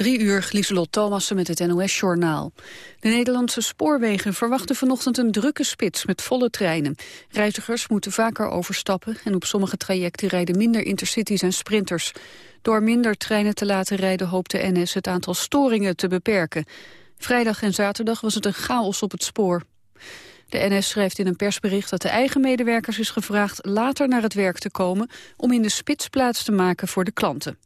Drie uur, Lieselot Thomassen met het NOS-journaal. De Nederlandse spoorwegen verwachten vanochtend een drukke spits met volle treinen. Reizigers moeten vaker overstappen en op sommige trajecten rijden minder intercities en sprinters. Door minder treinen te laten rijden hoopt de NS het aantal storingen te beperken. Vrijdag en zaterdag was het een chaos op het spoor. De NS schrijft in een persbericht dat de eigen medewerkers is gevraagd later naar het werk te komen om in de spits plaats te maken voor de klanten.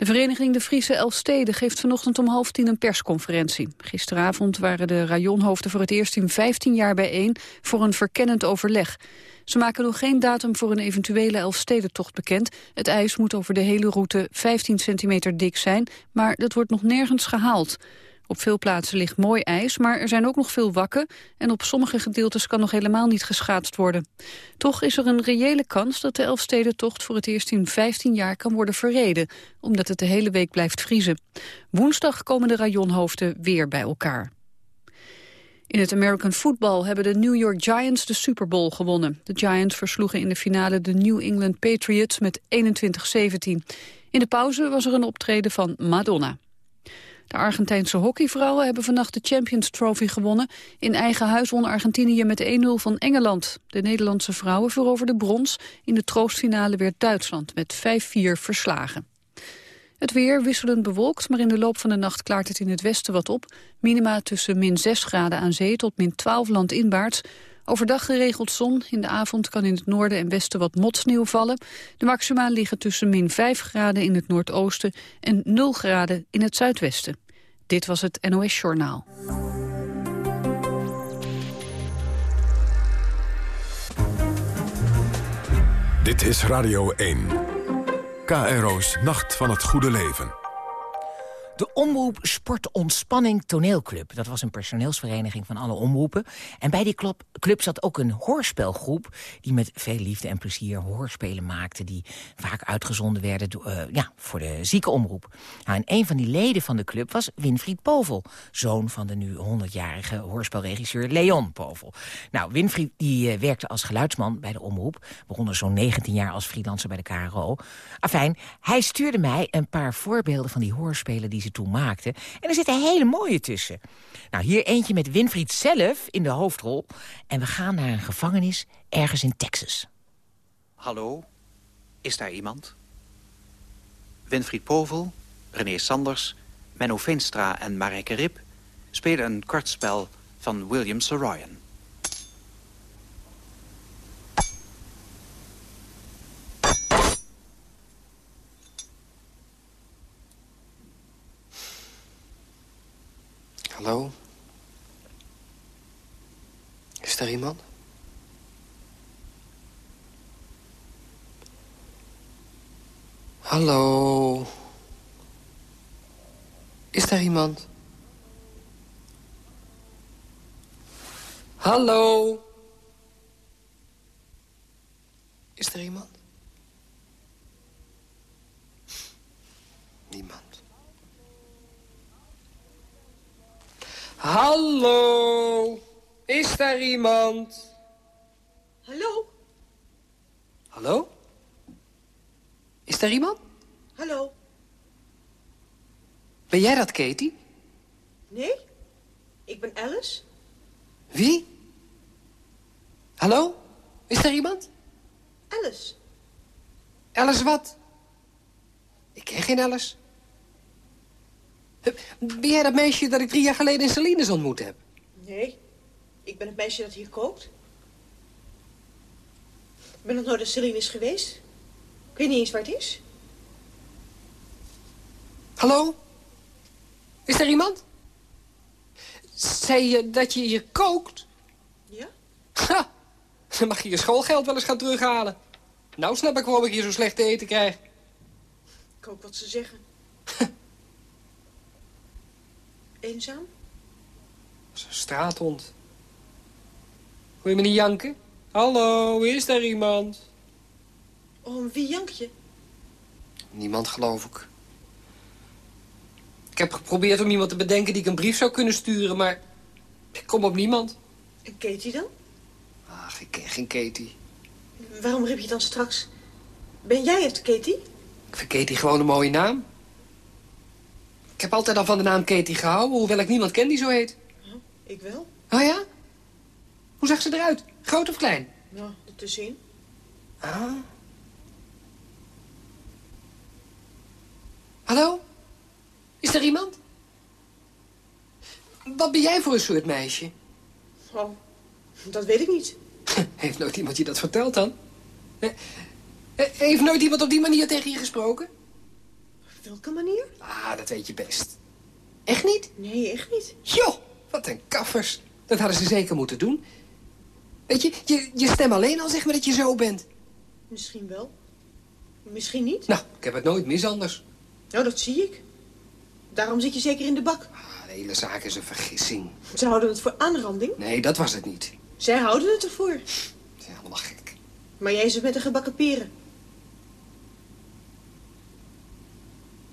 De vereniging De Friese Elfsteden geeft vanochtend om half tien een persconferentie. Gisteravond waren de rajonhoofden voor het eerst in 15 jaar bijeen voor een verkennend overleg. Ze maken nog geen datum voor een eventuele Elfstedentocht bekend. Het ijs moet over de hele route 15 centimeter dik zijn, maar dat wordt nog nergens gehaald. Op veel plaatsen ligt mooi ijs, maar er zijn ook nog veel wakken... en op sommige gedeeltes kan nog helemaal niet geschaatst worden. Toch is er een reële kans dat de Elfstedentocht voor het eerst in 15 jaar kan worden verreden... omdat het de hele week blijft vriezen. Woensdag komen de rajonhoofden weer bij elkaar. In het American Football hebben de New York Giants de Super Bowl gewonnen. De Giants versloegen in de finale de New England Patriots met 21-17. In de pauze was er een optreden van Madonna. De Argentijnse hockeyvrouwen hebben vannacht de Champions Trophy gewonnen. In eigen huis won Argentinië met 1-0 van Engeland. De Nederlandse vrouwen veroverden brons. In de troostfinale werd Duitsland met 5-4 verslagen. Het weer wisselend bewolkt, maar in de loop van de nacht klaart het in het westen wat op. Minima tussen min 6 graden aan zee tot min 12 landinwaarts. Overdag geregeld zon. In de avond kan in het noorden en westen wat motsneeuw vallen. De maxima liggen tussen min 5 graden in het noordoosten en 0 graden in het zuidwesten. Dit was het NOS Journaal. Dit is Radio 1. KRO's Nacht van het Goede Leven. De Omroep Sport Ontspanning Toneelclub. Dat was een personeelsvereniging van alle omroepen. En bij die club, club zat ook een hoorspelgroep... die met veel liefde en plezier hoorspelen maakte... die vaak uitgezonden werden uh, ja, voor de ziekenomroep. Nou, en een van die leden van de club was Winfried Povel... zoon van de nu 100-jarige hoorspelregisseur Leon Povel. Nou, Winfried die, uh, werkte als geluidsman bij de omroep... begon zo'n 19 jaar als freelancer bij de KRO. Afijn, hij stuurde mij een paar voorbeelden van die hoorspelen... die ze toen maakte. En er zitten hele mooie tussen. Nou, hier eentje met Winfried zelf in de hoofdrol. En we gaan naar een gevangenis ergens in Texas. Hallo, is daar iemand? Winfried Povel, René Sanders, Menno Veenstra en Marijke Rip... spelen een kortspel van William Saroyan. Hallo? Is er iemand? Hallo? Is er iemand? Hallo? Is er iemand? Niemand. Hallo? Is daar iemand? Hallo? Hallo? Is daar iemand? Hallo? Ben jij dat, Katie? Nee, ik ben Alice. Wie? Hallo? Is daar iemand? Alice. Alice wat? Ik ken geen Alice. Ben jij dat meisje dat ik drie jaar geleden in Salines ontmoet heb? Nee, ik ben het meisje dat hier kookt. Ik ben nog nooit in Salines geweest. Ik weet niet eens waar het is. Hallo? Is er iemand? Zei je dat je hier kookt? Ja? Ha! Dan mag je je schoolgeld wel eens gaan terughalen. Nou snap ik waarom ik hier zo slecht te eten krijg. Ik hoop wat ze zeggen. Eenzaam? Is een straathond. Wil je me niet janken? Hallo, is daar iemand? Oh, wie jank je? Niemand, geloof ik. Ik heb geprobeerd om iemand te bedenken die ik een brief zou kunnen sturen, maar ik kom op niemand. En Katie dan? Ach, ik ken geen Katie. Waarom riep je dan straks... Ben jij het, Katie? Ik vind Katie gewoon een mooie naam. Ik heb altijd al van de naam Katie gehouden, hoewel ik niemand ken die zo heet. Ik wel. Oh ja? Hoe zag ze eruit? Groot of klein? Nou, ertussenin. Ah. Hallo? Is er iemand? Wat ben jij voor een soort meisje? Oh, dat weet ik niet. Heeft nooit iemand je dat verteld dan? Eh, eh, Heeft nooit iemand op die manier tegen je gesproken? Op welke manier? Ah, dat weet je best. Echt niet? Nee, echt niet. Joh, wat een kaffers. Dat hadden ze zeker moeten doen. Weet je, je, je stem alleen al zeg maar dat je zo bent. Misschien wel. Misschien niet. Nou, ik heb het nooit mis anders. Nou, dat zie ik. Daarom zit je zeker in de bak. Ah, de hele zaak is een vergissing. Ze houden het voor aanranding. Nee, dat was het niet. Zij houden het ervoor. Het is helemaal gek. Maar jij zit met een gebakken peren.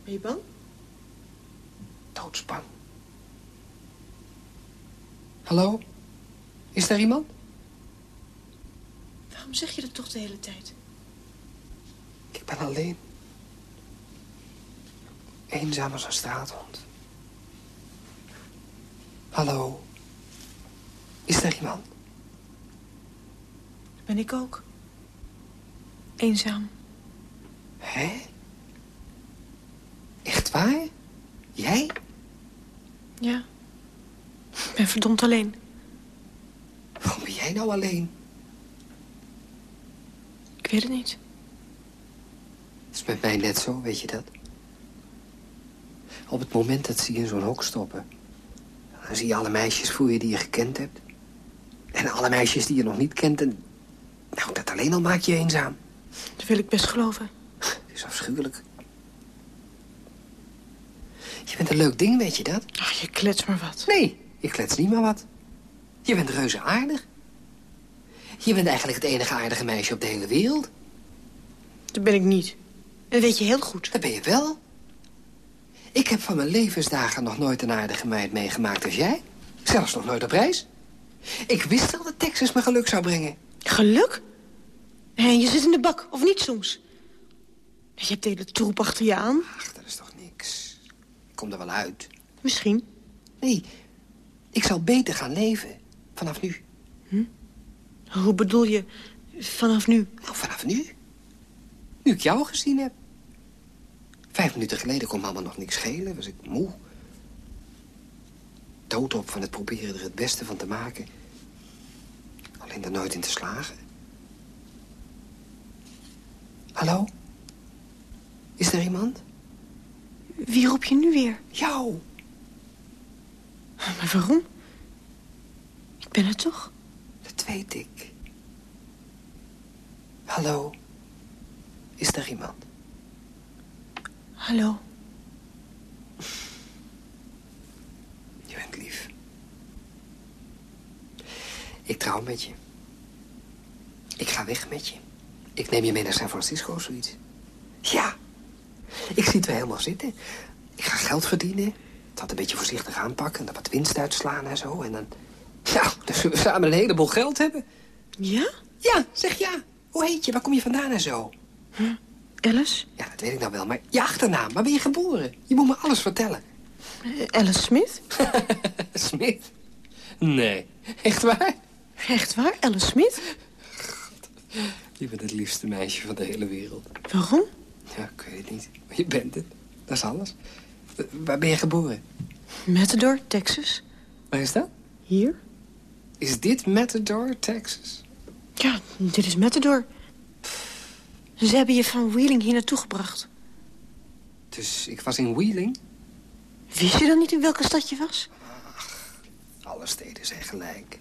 Ben je bang? Doodsbang. Hallo? Is daar iemand? Waarom zeg je dat toch de hele tijd? Ik ben alleen. Eenzaam als een straathond. Hallo? Is er iemand? Ben ik ook. Eenzaam. Hé? Echt waar? Jij? Ja. Ik ben verdomd alleen. Waarom ben jij nou alleen? Ik weet het niet. Het is met mij net zo, weet je dat? Op het moment dat ze je in zo'n hok stoppen... dan zie je alle meisjes voor je die je gekend hebt. En alle meisjes die je nog niet kent. En... Nou, dat alleen al maakt je eenzaam. Dat wil ik best geloven. Het is afschuwelijk. Je bent een leuk ding, weet je dat? Ach, je klets maar wat. Nee, ik klets niet maar wat. Je bent reuze aardig. Je bent eigenlijk het enige aardige meisje op de hele wereld. Dat ben ik niet. Dat weet je heel goed. Dat ben je wel. Ik heb van mijn levensdagen nog nooit een aardige meid meegemaakt als jij. Zelfs nog nooit op reis. Ik wist al dat Texas me geluk zou brengen. Geluk? En je zit in de bak, of niet soms? Je hebt de hele troep achter je aan. Ach, dat is toch niks. Ik kom er wel uit. Misschien. Nee, ik zal beter gaan leven. Vanaf nu. Hoe bedoel je, vanaf nu? Nou, vanaf nu. Nu ik jou gezien heb. Vijf minuten geleden kon me allemaal nog niks schelen. Was ik moe. Dood op van het proberen er het beste van te maken. Alleen er nooit in te slagen. Hallo? Is er iemand? Wie roep je nu weer? Jou. Maar waarom? Ik ben het toch? Dat weet ik. Hallo? Is er iemand? Hallo. Je bent lief. Ik trouw met je. Ik ga weg met je. Ik neem je mee naar San Francisco of zoiets. Ja. Ik zie het wel helemaal zitten. Ik ga geld verdienen. Dat een beetje voorzichtig aanpakken. En dan wat winst uitslaan en zo. En dan... Nou, dan zullen we samen een heleboel geld hebben. Ja? Ja, zeg ja. Hoe heet je? Waar kom je vandaan en zo? Alice? Ja, dat weet ik nou wel. Maar je achternaam, waar ben je geboren? Je moet me alles vertellen. Eh, Alice Smith? Smith? Nee. Echt waar? Echt waar, Alice Smith? Je bent het liefste meisje van de hele wereld. Waarom? Ja, ik weet het niet. Maar je bent het. Dat is alles. Waar ben je geboren? Matador, Texas. Waar is dat? Hier? Is dit Matador, Texas? Ja, dit is Matador. Ze hebben je van Wheeling hier naartoe gebracht. Dus ik was in Wheeling. Wist je dan niet in welke stad je was? Alle steden zijn gelijk.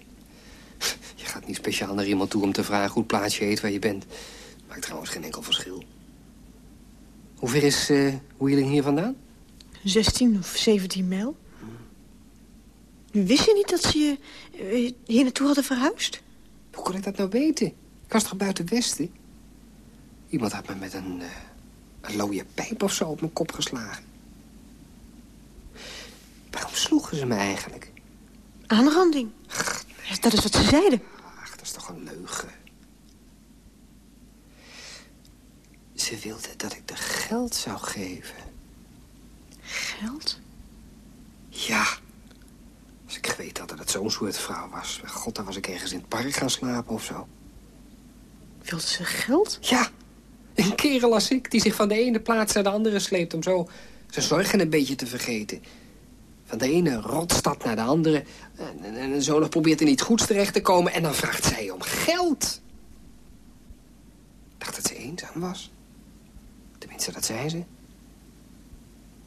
Je gaat niet speciaal naar iemand toe om te vragen hoe het plaatsje heet waar je bent. Maakt trouwens geen enkel verschil. Hoe ver is eh, Wheeling hier vandaan? 16 of 17 mijl. Wist je niet dat ze je eh, hier naartoe hadden verhuisd? Hoe kon ik dat nou weten? Ik was toch buiten Westen? Iemand had me met een, eh, een looie pijp of zo op mijn kop geslagen. Waarom sloegen ze me eigenlijk? Aanranding. Dat is wat ze zeiden. Ach, dat is toch een leugen. Ze wilden dat ik de geld zou geven. Geld? Ja. Als ik geweten had dat het zo'n soort vrouw was. God, dan was ik ergens in het park gaan slapen of zo. Wilde ze geld? Ja. Een kerel als ik, die zich van de ene plaats naar de andere sleept... om zo zijn zorgen een beetje te vergeten. Van de ene rotstad naar de andere. En, en, en zo nog probeert in iets goeds terecht te komen... en dan vraagt zij om geld. Ik dacht dat ze eenzaam was. Tenminste, dat zei ze.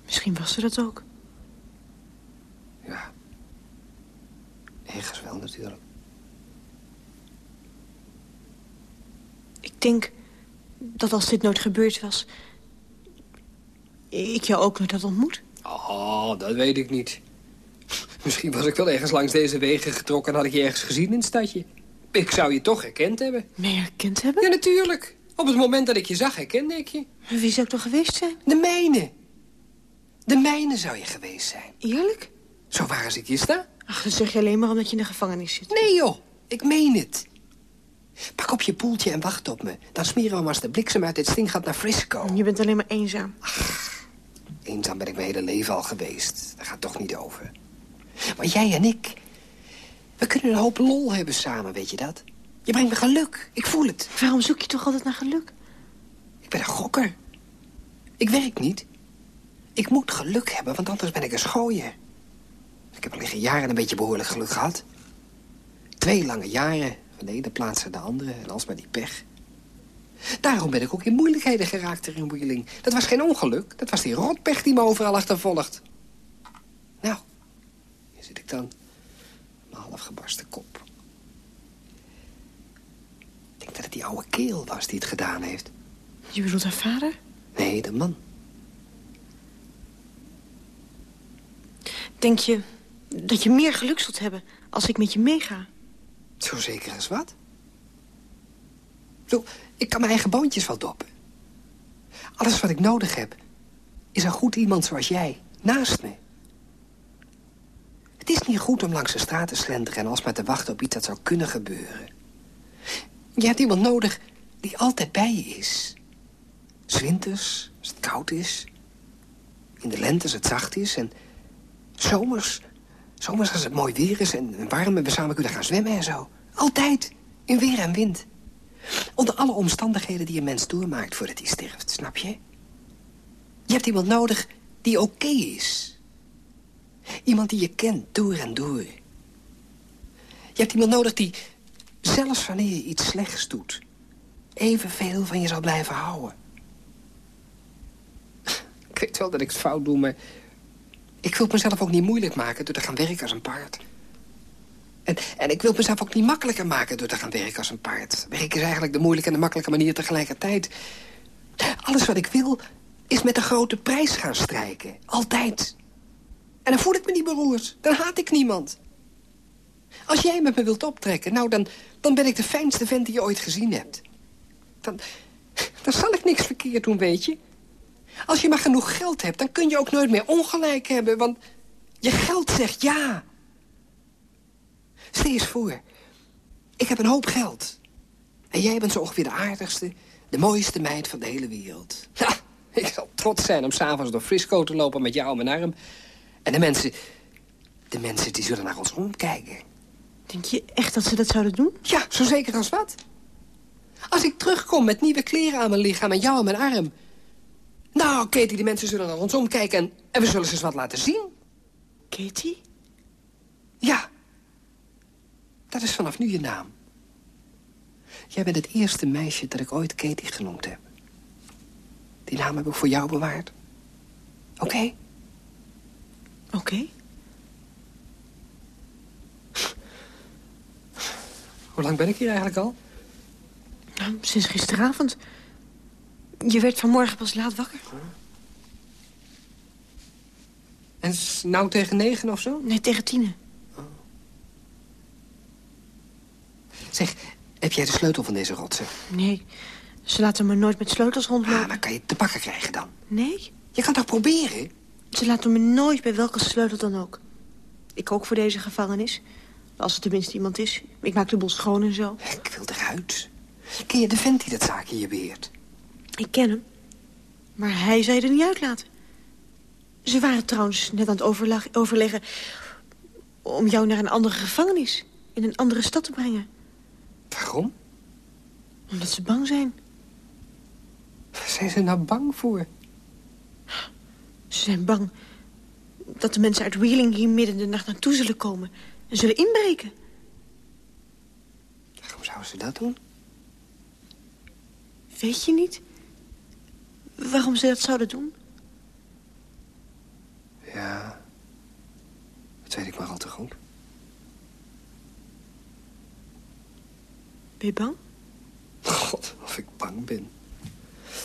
Misschien was ze dat ook. Ja. Ergens wel natuurlijk. Ik denk dat als dit nooit gebeurd was... ik jou ook nooit had ontmoet. Oh, dat weet ik niet. Misschien was ik wel ergens langs deze wegen getrokken... en had ik je ergens gezien in het stadje. Ik zou je toch herkend hebben. Mij herkend hebben? Ja, natuurlijk. Op het moment dat ik je zag, herkende ik je. Wie zou ik toch geweest zijn? De mijne. De mijne zou je geweest zijn. Eerlijk? Zo waar als ik hier sta. Ach, dat zeg je alleen maar omdat je in de gevangenis zit. Nee, joh. Ik meen het. Pak op je poeltje en wacht op me. Dan smeren we hem als de bliksem uit dit stinggat naar Frisco. Je bent alleen maar eenzaam. Eenzaam ben ik mijn hele leven al geweest. Daar gaat toch niet over. Maar jij en ik... We kunnen een hoop lol hebben samen, weet je dat? Je brengt me geluk. Ik voel het. Waarom zoek je toch altijd naar geluk? Ik ben een gokker. Ik werk niet. Ik moet geluk hebben, want anders ben ik een schooier. Ik heb al liggen jaren een beetje behoorlijk geluk gehad. Twee lange jaren, van de ene plaats naar de andere, en alsmaar die pech. Daarom ben ik ook in moeilijkheden geraakt erin, Wheeling. Dat was geen ongeluk, dat was die rotpech die me overal achtervolgt. Nou, hier zit ik dan, mijn half gebarsten kop. Ik denk dat het die oude keel was die het gedaan heeft. Je bedoelt haar vader? Nee, de man. Denk je dat je meer geluk zult hebben als ik met je meega? Zo zeker als wat? Ik kan mijn eigen boontjes wel doppen. Alles wat ik nodig heb, is een goed iemand zoals jij, naast me. Het is niet goed om langs de straat te slenteren... en alsmaar te wachten op iets dat zou kunnen gebeuren. Je hebt iemand nodig die altijd bij je is. Zwinters, als het koud is. In de lente als het zacht is. En zomers, zomers als het mooi weer is en warm... en we samen kunnen gaan zwemmen en zo. Altijd, in weer en wind. Onder alle omstandigheden die een mens doormaakt voordat hij sterft, snap je? Je hebt iemand nodig die oké is. Iemand die je kent door en door. Je hebt iemand nodig die, zelfs wanneer je iets slechts doet... evenveel van je zal blijven houden. Ik weet wel dat ik het fout doe, maar... ik wil het mezelf ook niet moeilijk maken door te gaan werken als een paard. En, en ik wil mezelf ook niet makkelijker maken door te gaan werken als een paard. Werken is eigenlijk de moeilijke en de makkelijke manier tegelijkertijd. Alles wat ik wil, is met een grote prijs gaan strijken. Altijd. En dan voel ik me niet beroerd. Dan haat ik niemand. Als jij met me wilt optrekken, nou, dan, dan ben ik de fijnste vent die je ooit gezien hebt. Dan, dan zal ik niks verkeerd doen, weet je. Als je maar genoeg geld hebt, dan kun je ook nooit meer ongelijk hebben, want je geld zegt ja. Stel eens voor, ik heb een hoop geld. En jij bent zo ongeveer de aardigste, de mooiste meid van de hele wereld. Ik zal trots zijn om s'avonds door Frisco te lopen met jou om mijn arm. En de mensen, de mensen die zullen naar ons omkijken. Denk je echt dat ze dat zouden doen? Ja, zo zeker als wat. Als ik terugkom met nieuwe kleren aan mijn lichaam en jou aan mijn arm... Nou, Katie, die mensen zullen naar ons omkijken en, en we zullen ze eens wat laten zien. Katie? Ja. Dat is vanaf nu je naam. Jij bent het eerste meisje dat ik ooit Katie genoemd heb. Die naam heb ik voor jou bewaard. Oké? Oké. Hoe lang ben ik hier eigenlijk al? Nou, sinds gisteravond. Je werd vanmorgen pas laat wakker. En nou tegen negen of zo? Nee, tegen tienen. Zeg, heb jij de sleutel van deze rotsen? Nee, ze laten me nooit met sleutels rondlopen. Ah, dan kan je te pakken krijgen dan. Nee, Je kan toch proberen? ze laten me nooit bij welke sleutel dan ook. Ik kook voor deze gevangenis. Als er tenminste iemand is. Ik maak de bos schoon en zo. Ik wil eruit. Ken je de vent die dat zaakje hier beheert? Ik ken hem. Maar hij zei er niet uitlaten. Ze waren trouwens net aan het overleg- overleggen... om jou naar een andere gevangenis... in een andere stad te brengen. Waarom? Omdat ze bang zijn. Waar zijn ze nou bang voor? Ze zijn bang dat de mensen uit Wheeling hier midden in de nacht naartoe zullen komen... en zullen inbreken. Waarom zouden ze dat doen? Weet je niet waarom ze dat zouden doen? Ja, dat weet ik maar al te goed. Ben je bang? God, of ik bang ben.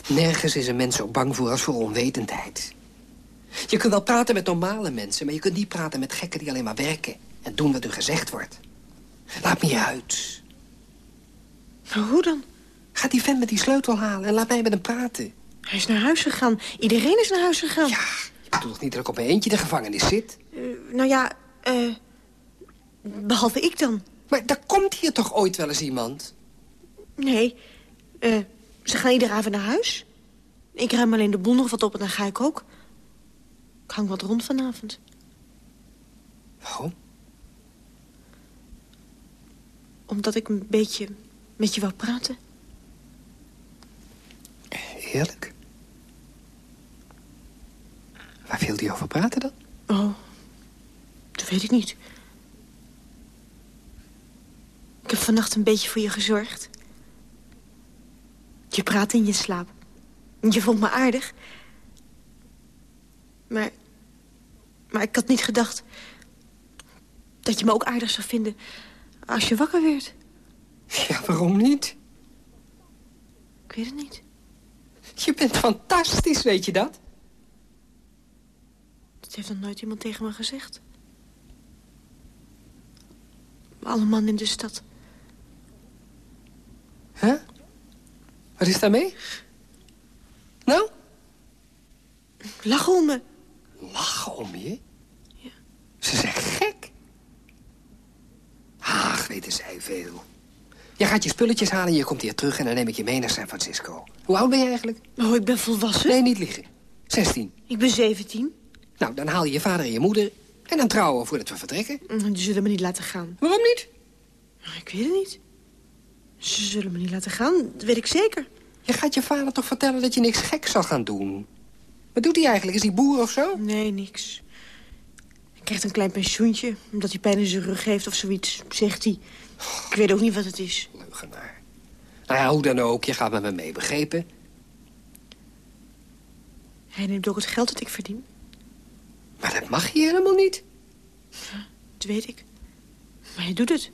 Nergens is een mens zo bang voor als voor onwetendheid. Je kunt wel praten met normale mensen... maar je kunt niet praten met gekken die alleen maar werken... en doen wat er gezegd wordt. Laat me je uit. Maar hoe dan? Ga die vent met die sleutel halen en laat mij met hem praten. Hij is naar huis gegaan. Iedereen is naar huis gegaan. Ja, je bedoelt toch niet dat ik op mijn eentje de gevangenis zit? Eh, nou ja, eh... behalve ik dan. Maar er komt hier toch ooit wel eens iemand? Nee, eh, ze gaan iedere avond naar huis. Ik ruim alleen de boel nog wat op en dan ga ik ook. Ik hang wat rond vanavond. Waarom? Omdat ik een beetje met je wou praten. Heerlijk. Waar wil die over praten dan? Oh, dat weet ik niet. Ik heb vannacht een beetje voor je gezorgd. Je praat in je slaap. Je vond me aardig. Maar, maar ik had niet gedacht... dat je me ook aardig zou vinden als je wakker werd. Ja, waarom niet? Ik weet het niet. Je bent fantastisch, weet je dat? Dat heeft nog nooit iemand tegen me gezegd. Alle mannen in de stad. Huh? Wat is daarmee? Nou? Lach om me. Lachen om je? Ja. Ze zijn gek. Ach, weten zij veel. Je gaat je spulletjes halen en je komt hier terug... en dan neem ik je mee naar San Francisco. Hoe oud ben je eigenlijk? Oh, ik ben volwassen. Nee, niet liegen. 16. Ik ben 17. Nou, dan haal je je vader en je moeder... en dan trouwen we voordat we vertrekken. Mm, Die zullen me niet laten gaan. Waarom niet? Ik weet het niet. Ze zullen me niet laten gaan, dat weet ik zeker. Je gaat je vader toch vertellen dat je niks gek zal gaan doen? Wat doet hij eigenlijk? Is hij boer of zo? Nee, niks. Krijgt een klein pensioentje, omdat hij pijn in zijn rug heeft of zoiets, zegt hij. Ik weet ook niet wat het is. Leugenaar. Nou ja, hoe dan ook, je gaat met me mee, begrepen? Hij neemt ook het geld dat ik verdien. Maar dat mag je helemaal niet. Dat weet ik. Maar hij doet het.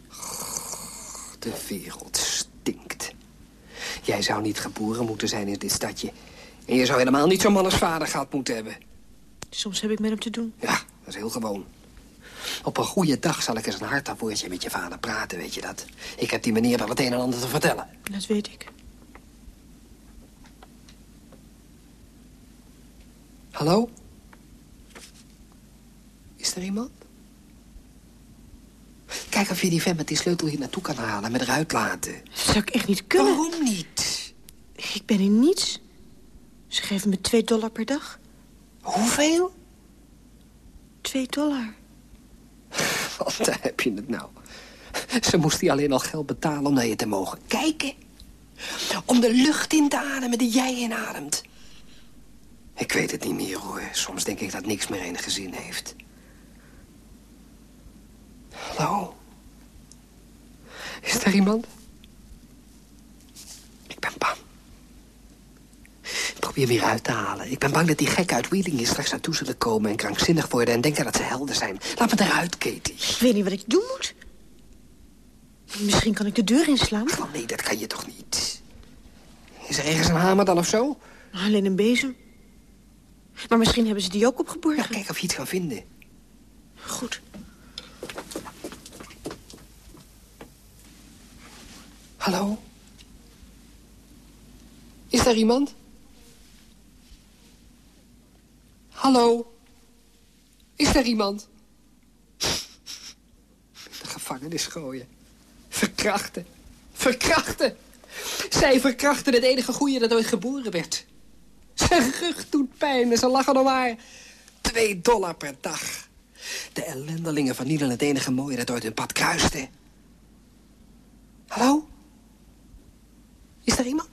De wereld stinkt. Jij zou niet geboren moeten zijn in dit stadje. En je zou helemaal niet zo'n man als vader gehad moeten hebben. Soms heb ik met hem te doen. Ja, dat is heel gewoon. Op een goede dag zal ik eens een hard woordje met je vader praten, weet je dat? Ik heb die meneer wel het een en ander te vertellen. Dat weet ik. Hallo? Is er iemand? Kijk of je die vent met die sleutel hier naartoe kan halen en me eruit laten. Dat zou ik echt niet kunnen. Waarom niet? Ik ben in niets. Ze geven me 2 dollar per dag. Hoeveel? 2 dollar. Want daar heb je het nou. Ze moest die alleen al geld betalen om naar je te mogen kijken. Om de lucht in te ademen die jij inademt. Ik weet het niet meer, hoor. Soms denk ik dat niks meer enige zin heeft. Hallo? Is er iemand? Ik ben bang. Ik probeer weer uit te halen. Ik ben bang dat die gekken uit Wheeling hier straks naartoe zullen komen... en krankzinnig worden en denken dat ze helden zijn. Laat me eruit, Katie. Ik weet niet wat ik doen moet. Misschien kan ik de deur inslaan. Ach, nee, dat kan je toch niet? Is er ergens een hamer dan of zo? Alleen een bezem. Maar misschien hebben ze die ook Ja, opgeborgen. kijk of je iets kan vinden. Goed. Hallo? Is daar iemand? Hallo? Is er iemand? De gevangenis gooien. Verkrachten. Verkrachten. Zij verkrachten het enige goeie dat ooit geboren werd. Zijn rug doet pijn en ze lachen om haar. Twee dollar per dag. De ellendelingen vernielen het enige mooie dat ooit hun pad kruiste. Hallo? Is er iemand?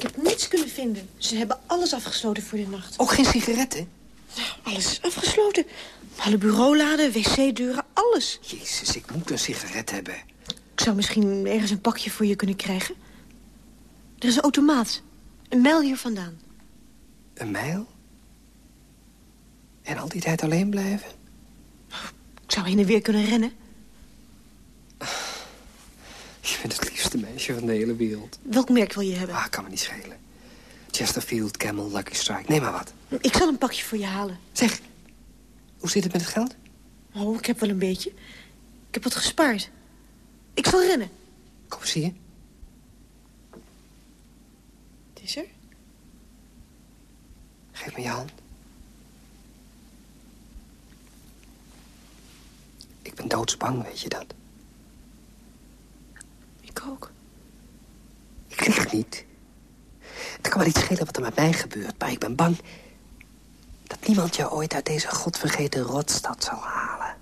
Ik heb niets kunnen vinden. Ze hebben alles afgesloten voor de nacht. Ook geen sigaretten? Alles afgesloten. Alle bureauladen, wc-deuren, alles. Jezus, ik moet een sigaret hebben. Ik zou misschien ergens een pakje voor je kunnen krijgen. Er is een automaat. Een mijl hier vandaan. Een mijl? En al die tijd alleen blijven? Ik zou heen en weer kunnen rennen. Je bent het liefste meisje van de hele wereld. Welk merk wil je hebben? Ah, kan me niet schelen. Chesterfield, Camel, Lucky Strike. Neem maar wat. Ik zal een pakje voor je halen. Zeg, hoe zit het met het geld? Oh, ik heb wel een beetje. Ik heb wat gespaard. Ik zal rennen. Kom, zie je. Het is er. Geef me je hand. Ik ben doodsbang, weet je dat? Ik ook. Ik niet. Het kan wel iets schelen wat er met mij gebeurt, maar ik ben bang... dat niemand jou ooit uit deze godvergeten rotstad zal halen.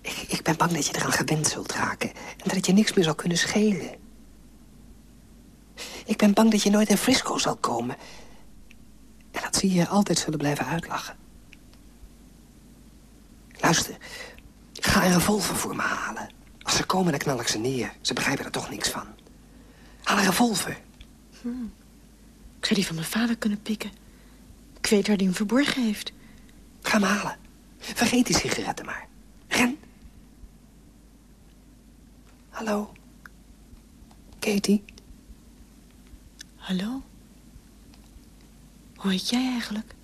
Ik, ik ben bang dat je eraan gewend zult raken... en dat het je niks meer zal kunnen schelen. Ik ben bang dat je nooit in Frisco zal komen... en dat ze je altijd zullen blijven uitlachen. Luister, ga een revolver voor me halen. Als ze komen, dan knal ik ze neer. Ze begrijpen er toch niks van. Haal een revolver. Ik zou die van mijn vader kunnen pikken. Ik weet waar die hem verborgen heeft. Ga hem halen. Vergeet die sigaretten maar. Ren. Hallo. Katie. Hallo? Hoe heet jij eigenlijk?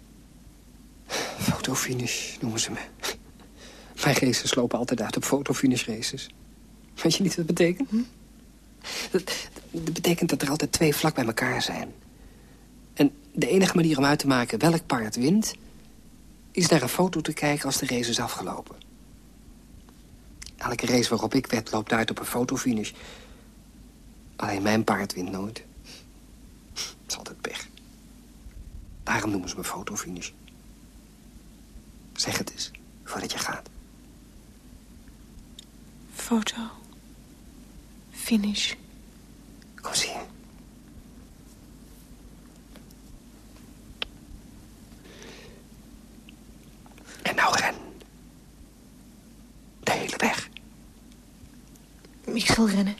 Fotofinish noemen ze me. Mijn races lopen altijd uit op fotofinish races. Weet je niet wat dat betekent? Dat, dat betekent dat er altijd twee vlak bij elkaar zijn. En de enige manier om uit te maken welk paard wint... is naar een foto te kijken als de race is afgelopen. Elke race waarop ik wed loopt uit op een fotofinish. Alleen mijn paard wint nooit. Het is altijd pech. Daarom noemen ze me fotofinish. Zeg het eens, voordat je gaat. Foto. Finish. Je. En nou ren. De hele weg. Ik zal rennen.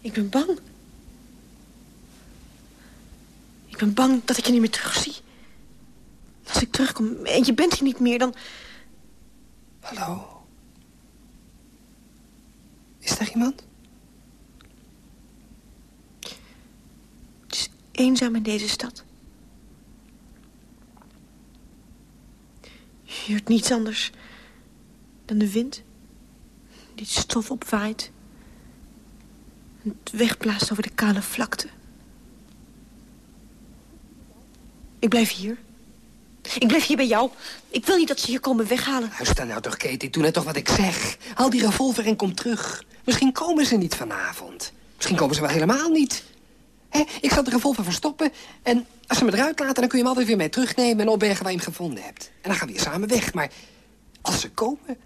Ik ben bang. Ik ben bang dat ik je niet meer terugzie. En je bent hier niet meer, dan... Hallo? Is er iemand? Het is eenzaam in deze stad. Je hoort niets anders dan de wind die het stof opwaait. En het wegblaast over de kale vlakte. Ik blijf hier. Ik blijf hier bij jou. Ik wil niet dat ze hier komen weghalen. Luister nou toch, Katie. Doe net toch wat ik zeg. Haal die revolver en kom terug. Misschien komen ze niet vanavond. Misschien komen ze wel helemaal niet. Ik zal de revolver verstoppen. En als ze me eruit laten, dan kun je hem altijd weer mee terugnemen... en opbergen waar je hem gevonden hebt. En dan gaan we weer samen weg. Maar als ze komen,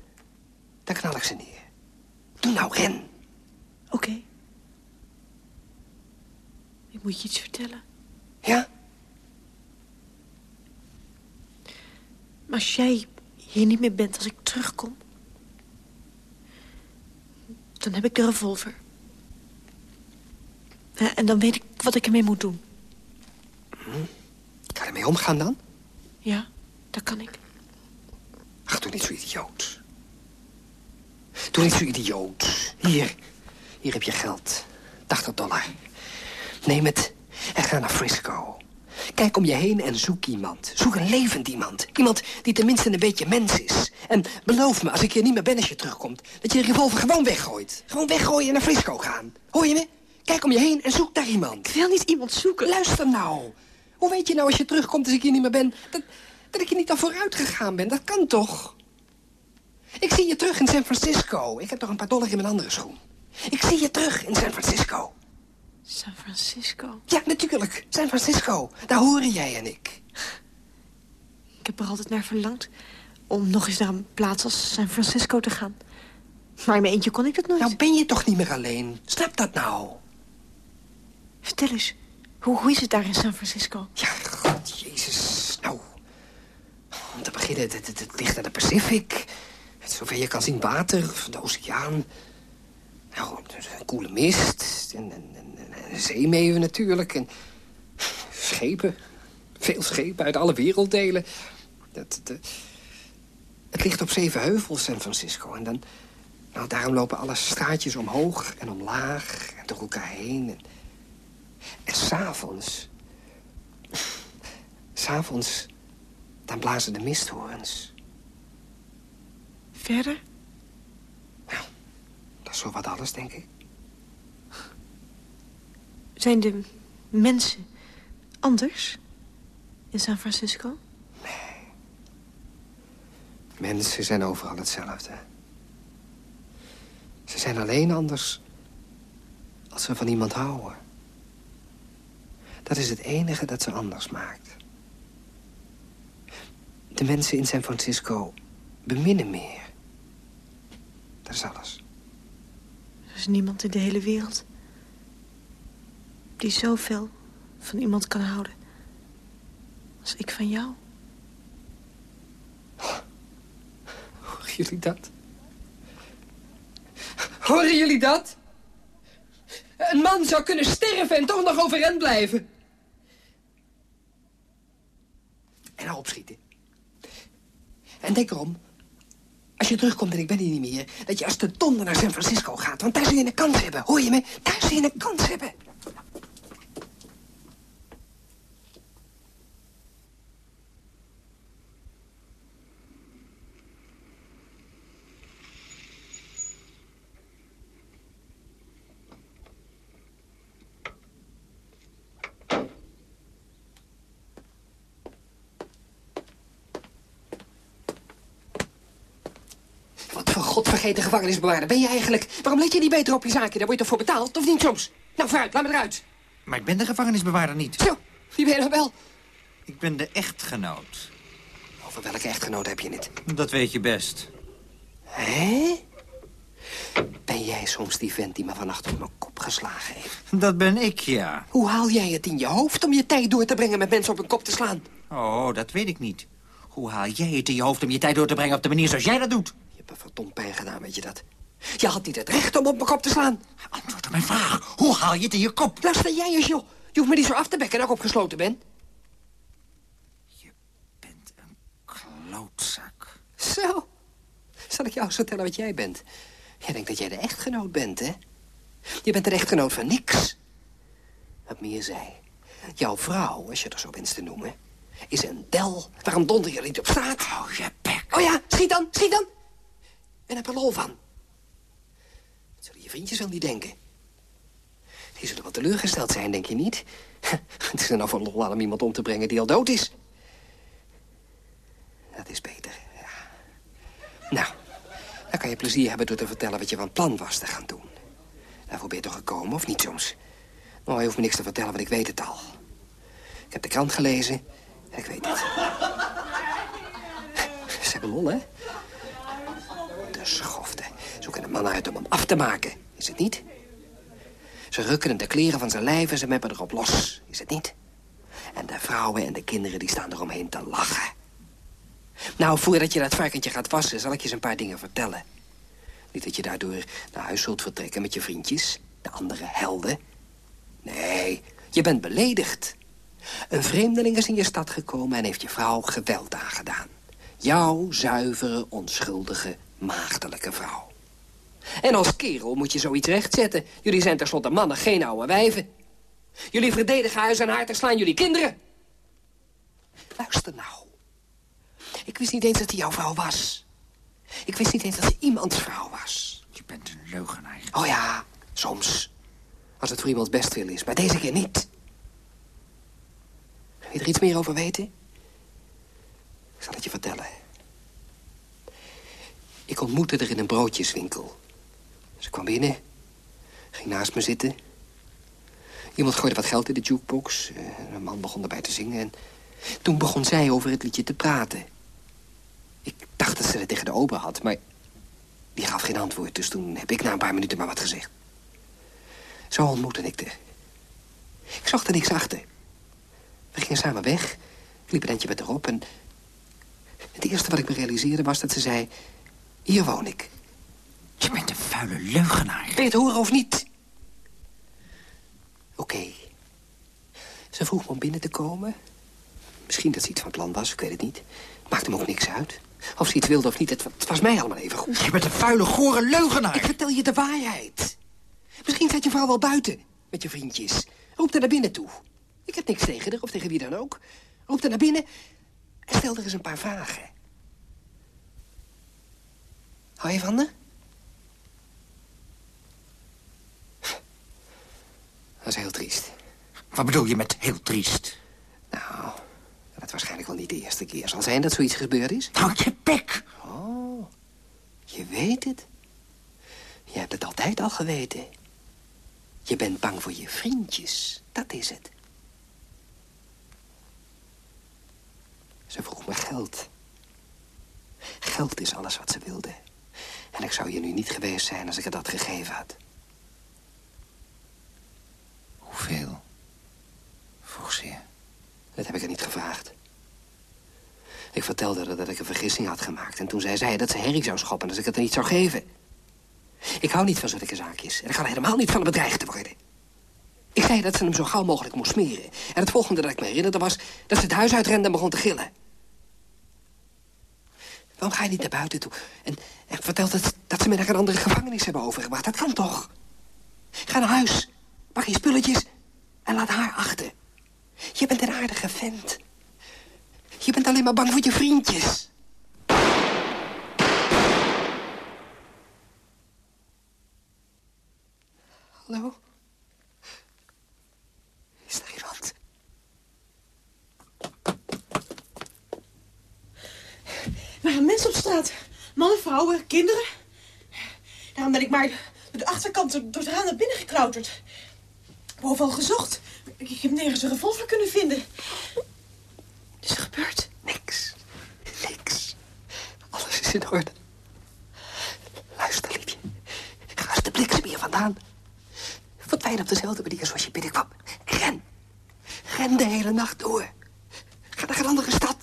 dan knal ik ze neer. Doe nou, ren. Oké. Ik moet je iets vertellen. Ja? Maar als jij hier niet meer bent als ik terugkom... dan heb ik de revolver. Ja, en dan weet ik wat ik ermee moet doen. Kan je ermee omgaan dan? Ja, dat kan ik. Ach, doe niet zo idioot. Doe niet zo idioot. Hier, hier heb je geld. 80 dollar. Neem het en ga naar Frisco. Kijk om je heen en zoek iemand. Zoek een levend iemand. Iemand die tenminste een beetje mens is. En beloof me, als ik hier niet meer ben als je terugkomt... dat je de revolver gewoon weggooit. Gewoon weggooien en naar Frisco gaan. Hoor je me? Kijk om je heen en zoek daar iemand. Ik wil niet iemand zoeken. Luister nou. Hoe weet je nou als je terugkomt als ik hier niet meer ben... dat, dat ik je niet al vooruit gegaan ben? Dat kan toch? Ik zie je terug in San Francisco. Ik heb toch een paar dollar in mijn andere schoen. Ik zie je terug in San Francisco. San Francisco. Ja, natuurlijk. San Francisco. Daar horen jij en ik. Ik heb er altijd naar verlangd om nog eens naar een plaats als San Francisco te gaan. Maar in mijn eentje kon ik dat nooit. Nou ben je toch niet meer alleen. Snap dat nou. Vertel eens, hoe, hoe is het daar in San Francisco? Ja, god, jezus. Nou, om te beginnen, het, het, het ligt aan de Pacific. Zover je kan zien water, van de oceaan. Nou, een koele mist. En zeemeeuwen natuurlijk. En schepen. Veel schepen uit alle werelddelen. Dat, dat, het ligt op zeven heuvels, San Francisco. En dan, nou, daarom lopen alle straatjes omhoog en omlaag en door elkaar heen. En, en s'avonds... S'avonds, dan blazen de misthoorns. Verder? Nou, dat is zo wat alles, denk ik. Zijn de mensen anders in San Francisco? Mensen zijn overal hetzelfde. Ze zijn alleen anders als ze van iemand houden. Dat is het enige dat ze anders maakt. De mensen in San Francisco beminnen meer. Dat is alles. Er is niemand in de hele wereld die zoveel van iemand kan houden als ik van jou. Horen jullie dat? Horen jullie dat? Een man zou kunnen sterven en toch nog overeind blijven. En nou opschieten. En denk erom, als je terugkomt en ik ben hier niet meer... dat je als de donder naar San Francisco gaat. Want daar zul je een kans hebben, hoor je me? Daar zul je een kans hebben. Wat voor godvergeten gevangenisbewaarder ben je eigenlijk? Waarom let je niet beter op je zaken? Daar word je toch voor betaald, of niet soms? Nou, vooruit, laat me eruit. Maar ik ben de gevangenisbewaarder niet. Zo, wie ben je dan wel? Ik ben de echtgenoot. Over welke echtgenoot heb je het? Dat weet je best. Hé? Ben jij soms die vent die me vannacht op mijn kop geslagen heeft? Dat ben ik, ja. Hoe haal jij het in je hoofd om je tijd door te brengen met mensen op hun kop te slaan? Oh, dat weet ik niet. Hoe haal jij het in je hoofd om je tijd door te brengen op de manier zoals jij dat doet? Je hebt me verdomd pijn gedaan, weet je dat? Je had niet het recht om op mijn kop te slaan. Antwoord op mijn vraag. Hoe haal je het in je kop? Luister jij eens, joh. Je hoeft me niet zo af te bekken dat ik opgesloten ben. Je bent een klootzak. Zo. Zal ik jou eens vertellen wat jij bent? Jij denkt dat jij de echtgenoot bent, hè? Je bent de echtgenoot van niks. Wat meer zij. Jouw vrouw, als je er zo wenst te noemen... is een del. Waarom donder je niet op straat? Oh, je bek. Oh ja, schiet dan, schiet dan. En heb er lol van. Wat zullen je vriendjes wel niet denken? Die zullen wel teleurgesteld zijn, denk je niet? Het is er nou van lol aan om iemand om te brengen die al dood is. Dat is beter, ja. Nou, dan kan je plezier hebben door te vertellen wat je van plan was te gaan doen. Daarvoor ben je toch gekomen, of niet soms? Nou, je hoeft me niks te vertellen, want ik weet het al. Ik heb de krant gelezen en ik weet het. Ze hebben lol, hè? De schoften zoeken de man uit om hem af te maken, is het niet? Ze rukken hem de kleren van zijn lijf en ze meppen erop los, is het niet? En de vrouwen en de kinderen die staan eromheen te lachen. Nou, voordat je dat varkentje gaat wassen, zal ik je eens een paar dingen vertellen. Niet dat je daardoor naar huis zult vertrekken met je vriendjes, de andere helden. Nee, je bent beledigd. Een vreemdeling is in je stad gekomen en heeft je vrouw geweld aangedaan. Jouw zuivere, onschuldige, maagdelijke vrouw. En als kerel moet je zoiets rechtzetten. Jullie zijn tenslotte mannen, geen oude wijven. Jullie verdedigen huis en haard en slaan jullie kinderen. Luister nou. Ik wist niet eens dat hij jouw vrouw was. Ik wist niet eens dat ze iemands vrouw was. Je bent een leugenaar. Oh ja, soms. Als het voor iemands bestwil is, maar deze keer niet. Wil je er iets meer over weten? Ik zal het je vertellen. Ik ontmoette er in een broodjeswinkel. Ze kwam binnen, Ging naast me zitten. Iemand gooide wat geld in de jukebox. Eh, een man begon erbij te zingen. En toen begon zij over het liedje te praten. Ik dacht dat ze het tegen de ober had, maar die gaf geen antwoord. Dus toen heb ik na een paar minuten maar wat gezegd. Zo ontmoette ik haar. Ik zocht er niks achter. We gingen samen weg. Liep een eindje met haar op en... Het eerste wat ik me realiseerde was dat ze zei... Hier woon ik. Je bent een vuile leugenaar. Wil je het horen of niet? Oké. Ze vroeg me om binnen te komen. Misschien dat ze iets van plan was, ik weet het niet. Maakt hem ook niks uit. Of ze iets wilde of niet, het, het was mij allemaal even goed. Je bent een vuile, gore leugenaar. Ik vertel je de waarheid. Misschien zat je vrouw wel buiten met je vriendjes. Roep er naar binnen toe. Ik heb niks tegen haar of tegen wie dan ook. Roep er naar binnen en stel er eens een paar vragen. Hou je van haar? Dat is heel triest. Wat bedoel je met heel triest? Nou, dat is waarschijnlijk wel niet de eerste keer zal zijn dat zoiets gebeurd is. Houd je bek. Oh, je weet het. Je hebt het altijd al geweten. Je bent bang voor je vriendjes, dat is het. Ze vroeg me geld. Geld is alles wat ze wilde. En ik zou je nu niet geweest zijn als ik haar dat gegeven had. Hoeveel? Vroeg ze je. Dat heb ik haar niet gevraagd. Ik vertelde haar dat ik een vergissing had gemaakt. En toen zei zij dat ze herrie zou schoppen als ik het er niet zou geven. Ik hou niet van zulke zaakjes. En ik ga helemaal niet van een bedreigd te worden. Ik zei dat ze hem zo gauw mogelijk moest smeren. En het volgende dat ik me herinnerde was dat ze het huis uitrende en begon te gillen. Waarom ga je niet naar buiten toe? En, en vertel dat, dat ze me naar een andere gevangenis hebben overgebracht. Dat kan toch? Ga naar huis. Pak je spulletjes en laat haar achter. Je bent een aardige vent. Je bent alleen maar bang voor je vriendjes. Hallo? Is er iemand? Er waren mensen op straat. Mannen, vrouwen, kinderen. Daarom ben ik maar door de achterkant door het raam naar binnen geklauterd. Overal gezocht. Ik, heb nergens een revolver kunnen vinden. Is er gebeurd? Niks. Niks. Alles is in orde. Luister, liefje. Ga de bliksem hier vandaan. Verdwijn op dezelfde manier zoals je binnenkwam. Ren. Ren de hele nacht door. Ga naar een andere stad.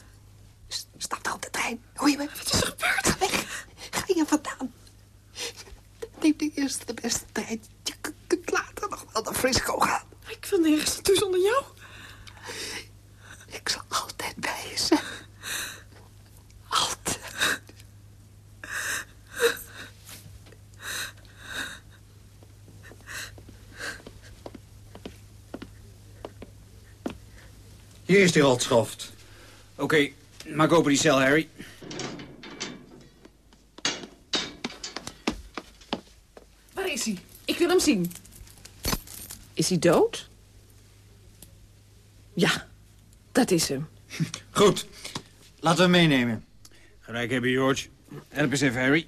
Stap daar op de trein. Hoor je me? Wat is er gebeurd? Ga weg. Ga hier vandaan. Neem de eerste de beste trein. Je kunt later nog wel naar Frisco gaan. Ik wil nergens naartoe zonder jou. Ik zal altijd bij je zijn. Altijd. Hier is die rotschoft. Oké, maak open die cel, Harry. Is hij dood? Ja, dat is hem. Goed, laten we hem meenemen. Gelijk hebben, George. Help eens even, Harry.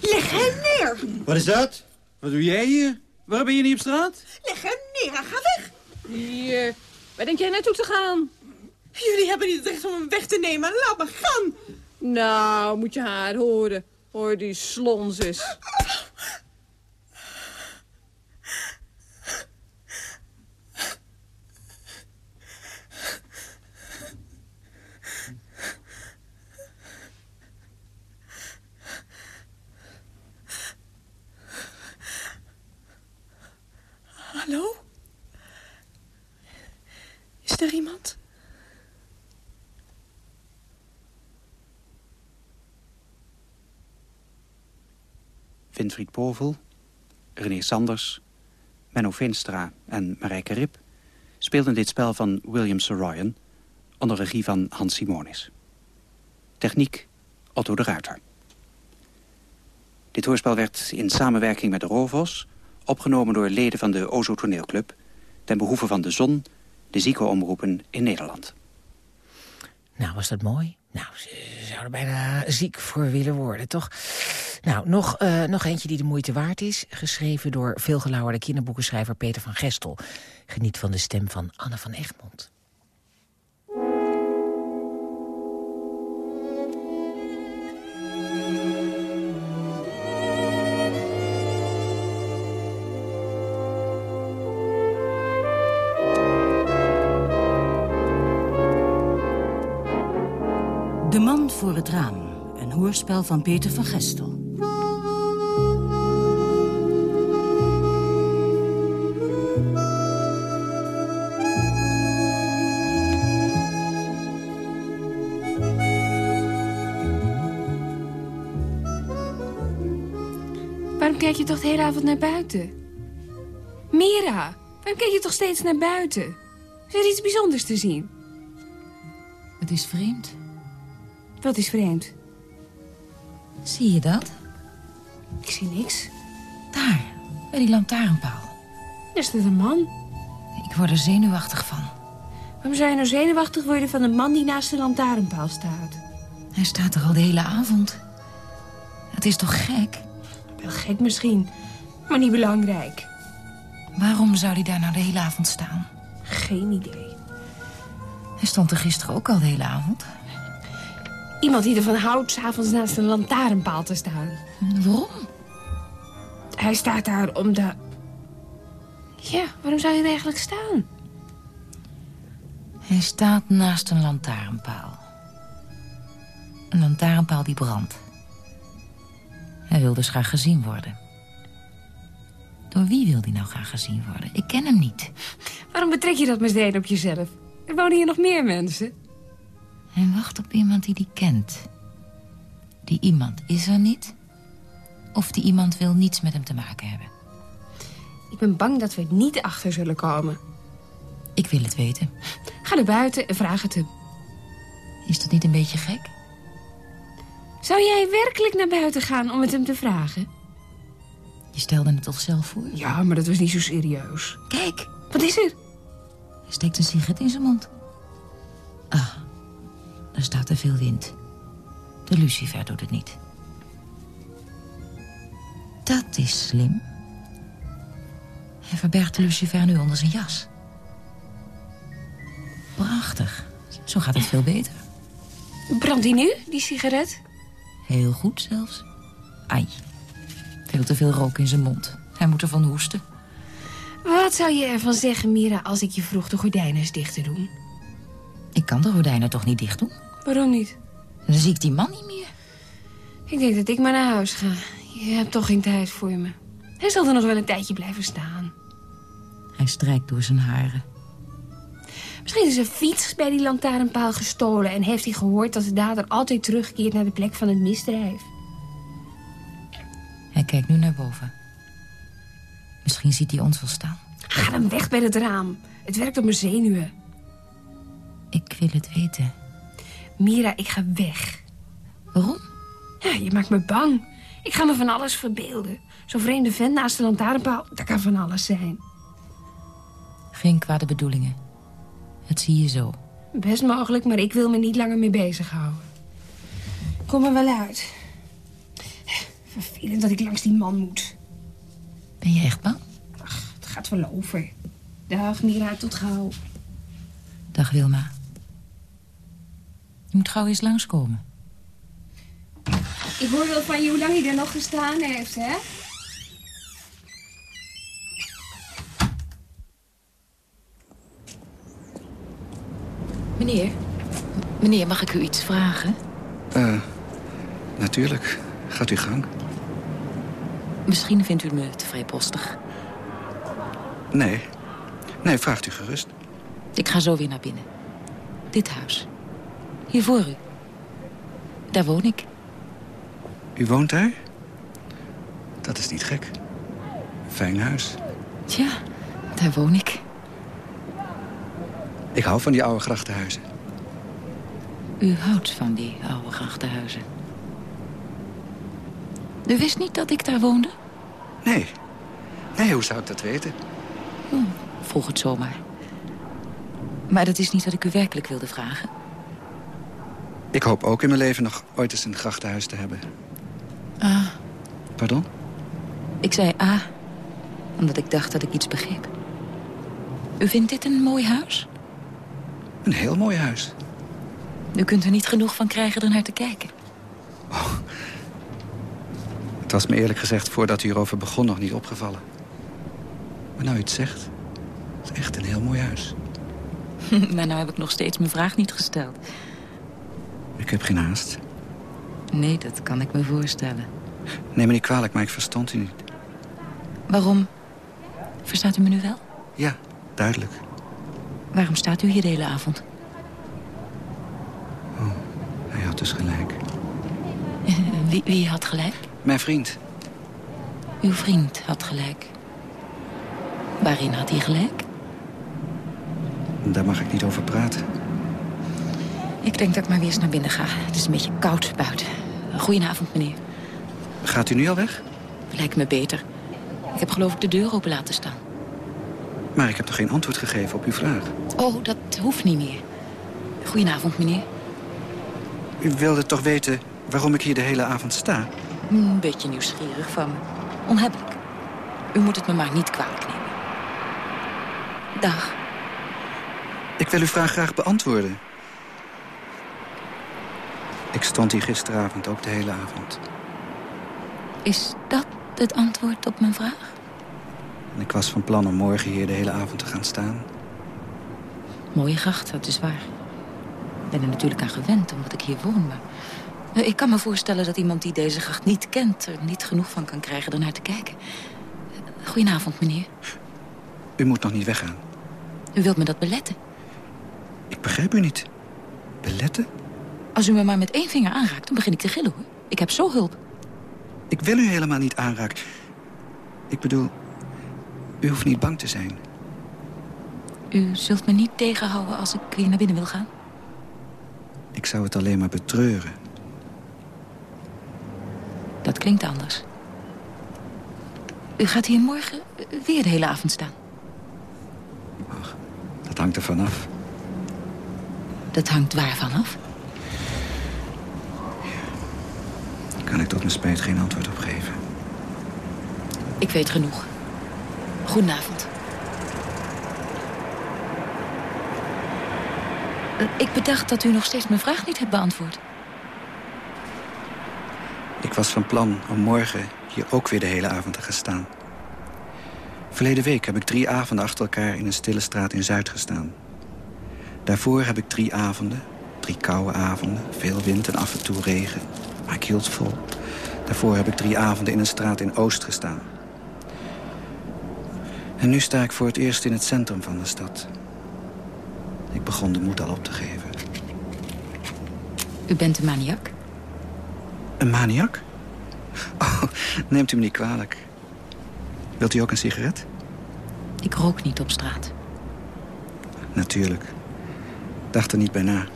Leg hem neer. Wat is dat? Wat doe jij hier? Waarom ben je niet op straat? Leg hem neer en ga weg. Hier, waar denk jij naartoe te gaan? Jullie hebben niet het recht om hem weg te nemen. Laat me gaan. Nou, moet je haar horen. Hoor die slonzes. Hallo? Is er iemand? Winfried Povel, René Sanders, Menno Veenstra en Marijke Rip... speelden dit spel van William Saroyan... onder regie van Hans Simonis. Techniek Otto de Ruiter. Dit hoorspel werd in samenwerking met de Rovos... opgenomen door leden van de Ozo Toneelclub... ten behoeve van de Zon, de ziekenomroepen in Nederland. Nou, was dat mooi? Nou, ze, ze zou er bijna ziek voor willen worden, toch? Nou, nog, uh, nog eentje die de moeite waard is. Geschreven door veelgelauwerde kinderboekenschrijver Peter van Gestel. Geniet van de stem van Anne van Egmond. De man voor het raam. Een hoorspel van Peter van Gestel. Waarom kijk je toch de hele avond naar buiten? Mira, waarom kijk je toch steeds naar buiten? Is er iets bijzonders te zien? Het is vreemd. Wat is vreemd? Zie je dat? Ik zie niks. Daar, bij die lantaarnpaal. Daar staat een man. Ik word er zenuwachtig van. Waarom zou je nou zenuwachtig worden van een man die naast de lantaarnpaal staat? Hij staat er al de hele avond. Het is toch gek? Wel gek misschien, maar niet belangrijk. Waarom zou hij daar nou de hele avond staan? Geen idee. Hij stond er gisteren ook al de hele avond. Iemand die ervan houdt s'avonds naast een lantaarnpaal te staan. Waarom? Hij staat daar omdat... Ja, waarom zou je er eigenlijk staan? Hij staat naast een lantaarnpaal. Een lantaarnpaal die brandt. Hij wil dus graag gezien worden. Door wie wil hij nou graag gezien worden? Ik ken hem niet. Waarom betrek je dat meteen op jezelf? Er wonen hier nog meer mensen. Hij wacht op iemand die die kent. Die iemand is er niet. Of die iemand wil niets met hem te maken hebben. Ik ben bang dat we het niet achter zullen komen. Ik wil het weten. Ga naar buiten en vraag het hem. Is dat niet een beetje gek? Zou jij werkelijk naar buiten gaan om het hem te vragen? Je stelde het toch zelf voor? Ja, maar dat was niet zo serieus. Kijk. Wat is er? Hij steekt een sigaret in zijn mond. Ah, er staat te veel wind. De lucifer doet het niet. Dat is slim. Hij verbergt de lucifer nu onder zijn jas. Prachtig. Zo gaat het veel beter. Brandt hij nu, die sigaret? Heel goed zelfs. Ai. Veel te veel rook in zijn mond. Hij moet ervan hoesten. Wat zou je ervan zeggen, Mira, als ik je vroeg de gordijnen eens dicht te doen? Ik kan de gordijnen toch niet dicht doen? Waarom niet? Dan zie ik die man niet meer. Ik denk dat ik maar naar huis ga. Je hebt toch geen tijd voor me. Hij zal er nog wel een tijdje blijven staan. Hij strijkt door zijn haren. Misschien is een fiets bij die lantaarnpaal gestolen... en heeft hij gehoord dat de dader altijd terugkeert naar de plek van het misdrijf. Hij kijkt nu naar boven. Misschien ziet hij ons wel staan. Ga dan weg bij het raam. Het werkt op mijn zenuwen. Ik wil het weten. Mira, ik ga weg. Waarom? Ja, je maakt me bang. Ik ga me van alles verbeelden. Zo'n vreemde vent naast de lantaarnpaal, dat kan van alles zijn. Geen kwade bedoelingen. Het zie je zo. Best mogelijk, maar ik wil me niet langer mee bezighouden. Kom er wel uit. Vervelend dat ik langs die man moet. Ben je echt bang? Ach, het gaat wel over. Dag, Mira, tot gauw. Dag, Wilma. Je moet gauw eens langskomen. Ik hoor wel van je hoe lang hij er nog gestaan heeft, hè? Meneer, meneer, mag ik u iets vragen? Eh, natuurlijk. Gaat u gang. Misschien vindt u me te vrijpostig. Nee. Nee, vraagt u gerust. Ik ga zo weer naar binnen. Dit huis. Hier voor u. Daar woon ik. U woont daar? Dat is niet gek. Fijn huis. Tja, daar woon ik. Ik hou van die oude grachtenhuizen. U houdt van die oude grachtenhuizen. U wist niet dat ik daar woonde? Nee. Nee, hoe zou ik dat weten? Hm, vroeg het zomaar. Maar dat is niet wat ik u werkelijk wilde vragen. Ik hoop ook in mijn leven nog ooit eens een grachtenhuis te hebben. Ah, Pardon? ik zei ah, omdat ik dacht dat ik iets begreep. U vindt dit een mooi huis? Een heel mooi huis. U kunt er niet genoeg van krijgen er naar te kijken. Het was me eerlijk gezegd voordat u hierover begon nog niet opgevallen. Maar nou u het zegt, het is echt een heel mooi huis. maar nou heb ik nog steeds mijn vraag niet gesteld. Ik heb geen haast. Nee, dat kan ik me voorstellen. Neem me niet kwalijk, maar ik verstond u niet. Waarom? Verstaat u me nu wel? Ja, duidelijk. Waarom staat u hier de hele avond? Hij had dus gelijk. Wie, wie had gelijk? Mijn vriend. Uw vriend had gelijk. Waarin had hij gelijk? Daar mag ik niet over praten. Ik denk dat ik maar weer eens naar binnen ga. Het is een beetje koud buiten. Goedenavond, meneer. Gaat u nu al weg? Lijkt me beter. Ik heb geloof ik de deur open laten staan. Maar ik heb nog geen antwoord gegeven op uw vraag. Oh, dat hoeft niet meer. Goedenavond, meneer. U wilde toch weten waarom ik hier de hele avond sta? Een beetje nieuwsgierig van me. Onhebbelijk. U moet het me maar niet kwalijk nemen. Dag. Ik wil uw vraag graag beantwoorden. Ik stond hier gisteravond ook de hele avond. Is dat het antwoord op mijn vraag? En ik was van plan om morgen hier de hele avond te gaan staan. Mooie gracht, dat is waar. Ik ben er natuurlijk aan gewend, omdat ik hier woon, maar... Eh, Ik kan me voorstellen dat iemand die deze gracht niet kent... er niet genoeg van kan krijgen er naar te kijken. Goedenavond, meneer. U moet nog niet weggaan. U wilt me dat beletten? Ik begrijp u niet. Beletten? Als u me maar met één vinger aanraakt, dan begin ik te gillen, hoor. Ik heb zo hulp. Ik wil u helemaal niet aanraken. Ik bedoel, u hoeft niet bang te zijn. U zult me niet tegenhouden als ik weer naar binnen wil gaan? Ik zou het alleen maar betreuren. Dat klinkt anders. U gaat hier morgen weer de hele avond staan. Dat hangt er vanaf. Dat hangt waarvan af? Kan ik tot mijn spijt geen antwoord op geven. Ik weet genoeg. Goedenavond. Ik bedacht dat u nog steeds mijn vraag niet hebt beantwoord. Ik was van plan om morgen hier ook weer de hele avond te gaan staan. Verleden week heb ik drie avonden achter elkaar in een stille straat in Zuid gestaan. Daarvoor heb ik drie avonden, drie koude avonden, veel wind en af en toe regen. Maar ik hield vol. Daarvoor heb ik drie avonden in een straat in Oost gestaan. En nu sta ik voor het eerst in het centrum van de stad. Ik begon de moed al op te geven. U bent een maniak? Een maniak? Oh, neemt u me niet kwalijk. Wilt u ook een sigaret? Ik rook niet op straat. Natuurlijk. Dacht er niet bij na.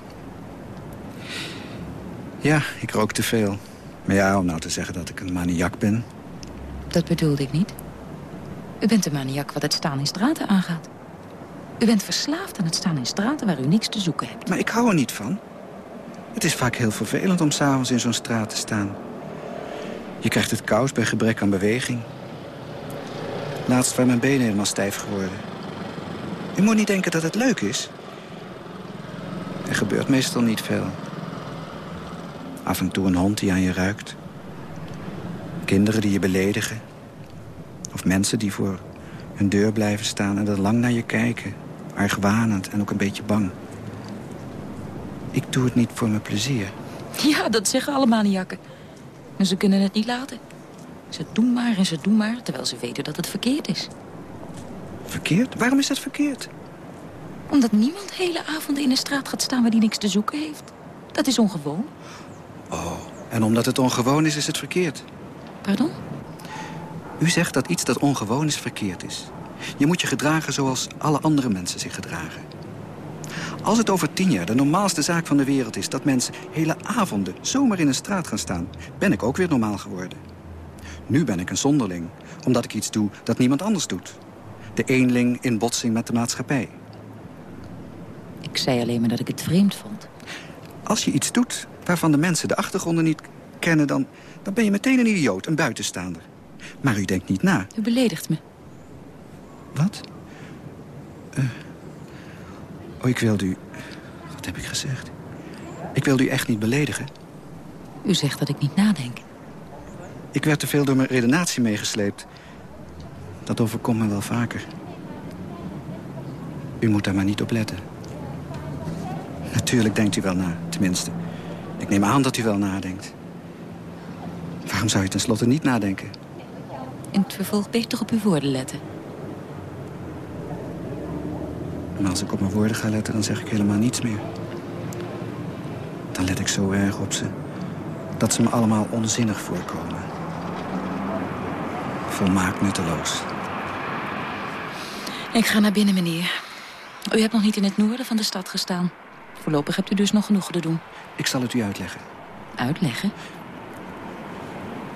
Ja, ik rook te veel. Maar ja, om nou te zeggen dat ik een maniak ben... Dat bedoelde ik niet. U bent een maniak wat het staan in straten aangaat. U bent verslaafd aan het staan in straten waar u niks te zoeken hebt. Maar ik hou er niet van. Het is vaak heel vervelend om s'avonds in zo'n straat te staan. Je krijgt het kous bij gebrek aan beweging. Laatst waren mijn benen helemaal stijf geworden. Je moet niet denken dat het leuk is. Er gebeurt meestal niet veel. Af en toe een hond die aan je ruikt. Kinderen die je beledigen. Of mensen die voor hun deur blijven staan en er lang naar je kijken. Argwanend en ook een beetje bang. Ik doe het niet voor mijn plezier. Ja, dat zeggen alle maniakken. En ze kunnen het niet laten. Ze doen maar en ze doen maar, terwijl ze weten dat het verkeerd is. Verkeerd? Waarom is dat verkeerd? Omdat niemand hele avonden in een straat gaat staan waar die niks te zoeken heeft. Dat is ongewoon. En omdat het ongewoon is, is het verkeerd. Pardon? U zegt dat iets dat ongewoon is verkeerd is. Je moet je gedragen zoals alle andere mensen zich gedragen. Als het over tien jaar de normaalste zaak van de wereld is... dat mensen hele avonden zomaar in een straat gaan staan... ben ik ook weer normaal geworden. Nu ben ik een zonderling, omdat ik iets doe dat niemand anders doet. De eenling in botsing met de maatschappij. Ik zei alleen maar dat ik het vreemd vond. Als je iets doet waarvan de mensen de achtergronden niet kennen... dan, dan ben je meteen een idioot, een buitenstaander. Maar u denkt niet na. U beledigt me. Wat? Uh, oh, ik wilde u... Wat heb ik gezegd? Ik wilde u echt niet beledigen. U zegt dat ik niet nadenk. Ik werd te veel door mijn redenatie meegesleept. Dat overkomt me wel vaker. U moet daar maar niet op letten. Natuurlijk denkt u wel na, tenminste. Ik neem aan dat u wel nadenkt. Waarom zou je tenslotte niet nadenken? In het vervolg beter op uw woorden letten. Maar als ik op mijn woorden ga letten, dan zeg ik helemaal niets meer. Dan let ik zo erg op ze... dat ze me allemaal onzinnig voorkomen. Volmaakt nutteloos. Ik ga naar binnen, meneer. U hebt nog niet in het noorden van de stad gestaan. Voorlopig hebt u dus nog genoeg te doen. Ik zal het u uitleggen. Uitleggen?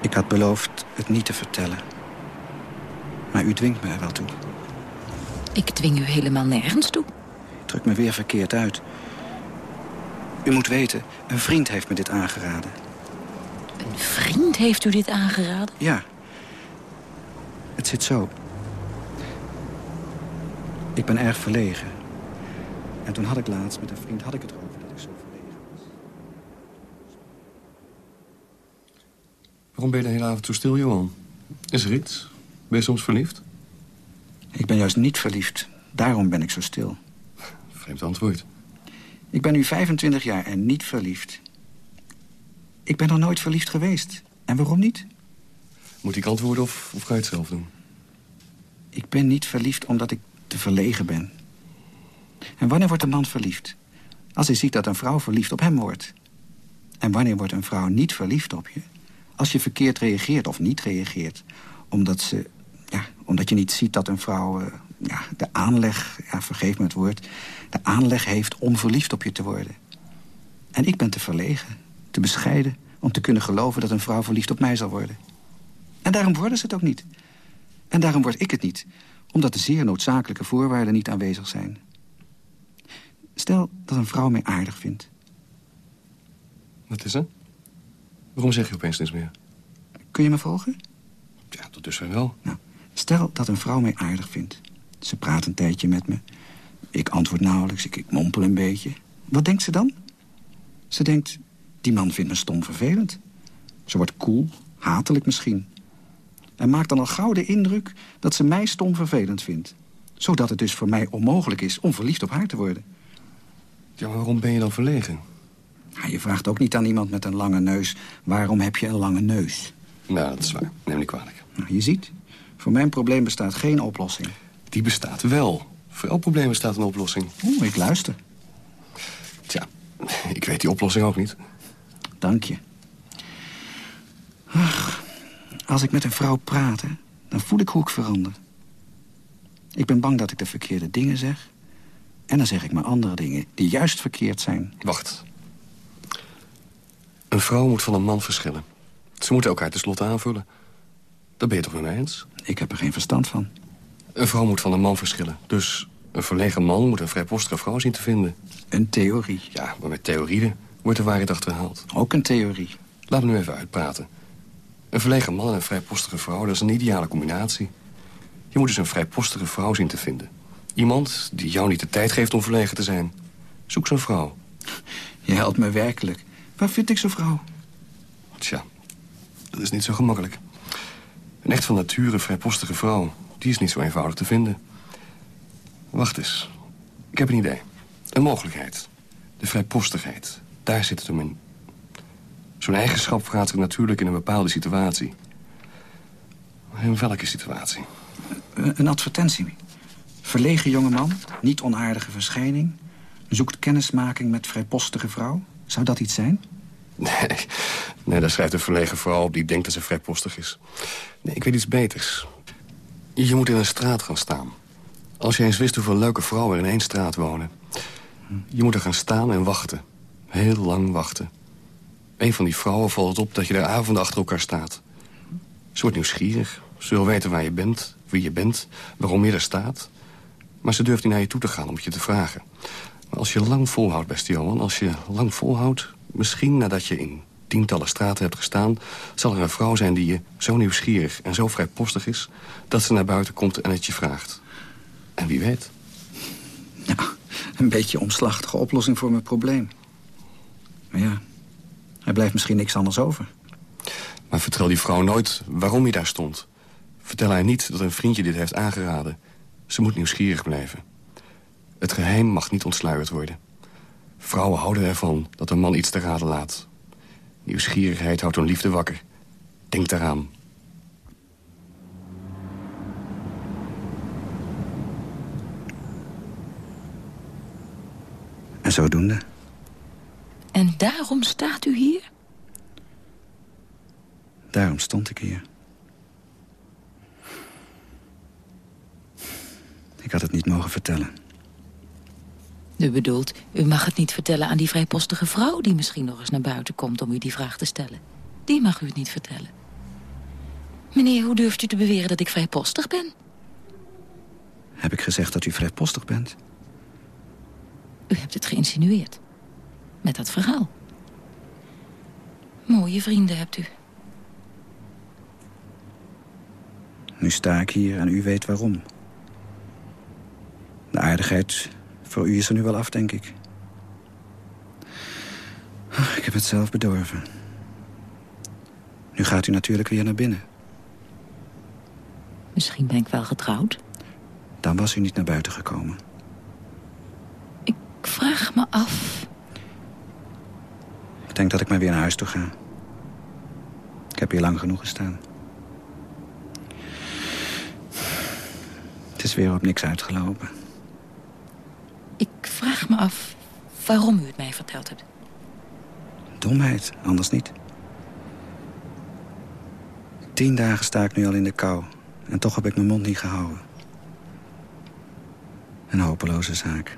Ik had beloofd het niet te vertellen. Maar u dwingt me er wel toe. Ik dwing u helemaal nergens toe. Ik druk me weer verkeerd uit. U moet weten, een vriend heeft me dit aangeraden. Een vriend heeft u dit aangeraden? Ja. Het zit zo. Ik ben erg verlegen. En toen had ik laatst met een vriend had ik het erover dat ik zo verlegen was. Waarom ben je de hele avond zo stil, Johan? Is er iets? Ben je soms verliefd? Ik ben juist niet verliefd. Daarom ben ik zo stil. Vreemd antwoord. Ik ben nu 25 jaar en niet verliefd. Ik ben nog nooit verliefd geweest. En waarom niet? Moet ik antwoorden of, of ga je het zelf doen? Ik ben niet verliefd omdat ik te verlegen ben. En wanneer wordt een man verliefd? Als hij ziet dat een vrouw verliefd op hem wordt. En wanneer wordt een vrouw niet verliefd op je? Als je verkeerd reageert of niet reageert. Omdat, ze, ja, omdat je niet ziet dat een vrouw uh, ja, de aanleg, ja, vergeef me het woord... de aanleg heeft om verliefd op je te worden. En ik ben te verlegen, te bescheiden... om te kunnen geloven dat een vrouw verliefd op mij zal worden. En daarom worden ze het ook niet. En daarom word ik het niet, omdat de zeer noodzakelijke voorwaarden niet aanwezig zijn. Stel dat een vrouw mij aardig vindt. Wat is er? Waarom zeg je opeens niets meer? Kun je me volgen? Ja, tot dusver wel. Nou, stel dat een vrouw mij aardig vindt. Ze praat een tijdje met me. Ik antwoord nauwelijks, ik, ik mompel een beetje. Wat denkt ze dan? Ze denkt, die man vindt me stom vervelend. Ze wordt koel, hatelijk misschien. En maakt dan al gauw de indruk dat ze mij stom vervelend vindt. Zodat het dus voor mij onmogelijk is om verliefd op haar te worden. Ja, waarom ben je dan verlegen? Je vraagt ook niet aan iemand met een lange neus... waarom heb je een lange neus? Nou, dat is waar. Neem niet kwalijk. Nou, je ziet, voor mijn probleem bestaat geen oplossing. Die bestaat wel. Voor elk probleem bestaat een oplossing. Oeh, ik luister. Tja, ik weet die oplossing ook niet. Dank je. Ach, als ik met een vrouw praat, hè, dan voel ik hoe ik verander. Ik ben bang dat ik de verkeerde dingen zeg... En dan zeg ik maar andere dingen die juist verkeerd zijn. Wacht. Een vrouw moet van een man verschillen. Ze moeten elkaar tenslotte aanvullen. Dat ben je toch met mij eens? Ik heb er geen verstand van. Een vrouw moet van een man verschillen. Dus een verlegen man moet een vrijpostige vrouw zien te vinden. Een theorie. Ja, maar met theorieën wordt de waarheid achterhaald. Ook een theorie. Laat me nu even uitpraten. Een verlegen man en een vrijpostige vrouw, dat is een ideale combinatie. Je moet dus een vrijpostige vrouw zien te vinden. Iemand die jou niet de tijd geeft om verlegen te zijn. Zoek zo'n vrouw. Je helpt me werkelijk. Waar vind ik zo'n vrouw? Tja, dat is niet zo gemakkelijk. Een echt van nature vrijpostige vrouw, die is niet zo eenvoudig te vinden. Wacht eens. Ik heb een idee. Een mogelijkheid. De vrijpostigheid. Daar zit het hem in. Zo'n eigenschap vraagt zich natuurlijk in een bepaalde situatie. In welke situatie? Een advertentie. Verlegen jongeman, niet onaardige verschijning... zoekt kennismaking met vrijpostige vrouw. Zou dat iets zijn? Nee, nee daar schrijft een verlegen vrouw op die denkt dat ze vrijpostig is. Nee, ik weet iets beters. Je moet in een straat gaan staan. Als je eens wist hoeveel leuke vrouwen er in één straat wonen. Je moet er gaan staan en wachten. Heel lang wachten. Een van die vrouwen valt op dat je daar avonden achter elkaar staat. Ze wordt nieuwsgierig. Ze wil weten waar je bent, wie je bent, waarom je er staat. Maar ze durft niet naar je toe te gaan om het je te vragen. Maar als je lang volhoudt, beste Johan, als je lang volhoudt... misschien nadat je in tientallen straten hebt gestaan... zal er een vrouw zijn die je zo nieuwsgierig en zo vrijpostig is... dat ze naar buiten komt en het je vraagt. En wie weet... Ja, een beetje omslachtige oplossing voor mijn probleem. Maar ja, er blijft misschien niks anders over. Maar vertel die vrouw nooit waarom je daar stond. Vertel haar niet dat een vriendje dit heeft aangeraden. Ze moet nieuwsgierig blijven. Het geheim mag niet ontsluierd worden. Vrouwen houden ervan dat een man iets te raden laat. Nieuwsgierigheid houdt hun liefde wakker. Denk daaraan. En zodoende. En daarom staat u hier? Daarom stond ik hier. Ik had het niet mogen vertellen. U bedoelt, u mag het niet vertellen aan die vrijpostige vrouw... die misschien nog eens naar buiten komt om u die vraag te stellen. Die mag u het niet vertellen. Meneer, hoe durft u te beweren dat ik vrijpostig ben? Heb ik gezegd dat u vrijpostig bent? U hebt het geïnsinueerd. Met dat verhaal. Mooie vrienden hebt u. Nu sta ik hier en u weet waarom. De aardigheid voor u is er nu wel af, denk ik. Ik heb het zelf bedorven. Nu gaat u natuurlijk weer naar binnen. Misschien ben ik wel getrouwd. Dan was u niet naar buiten gekomen. Ik vraag me af. Ik denk dat ik maar weer naar huis toe ga. Ik heb hier lang genoeg gestaan. Het is weer op niks uitgelopen. Vraag me af waarom u het mij verteld hebt. Domheid, anders niet. Tien dagen sta ik nu al in de kou. En toch heb ik mijn mond niet gehouden. Een hopeloze zaak.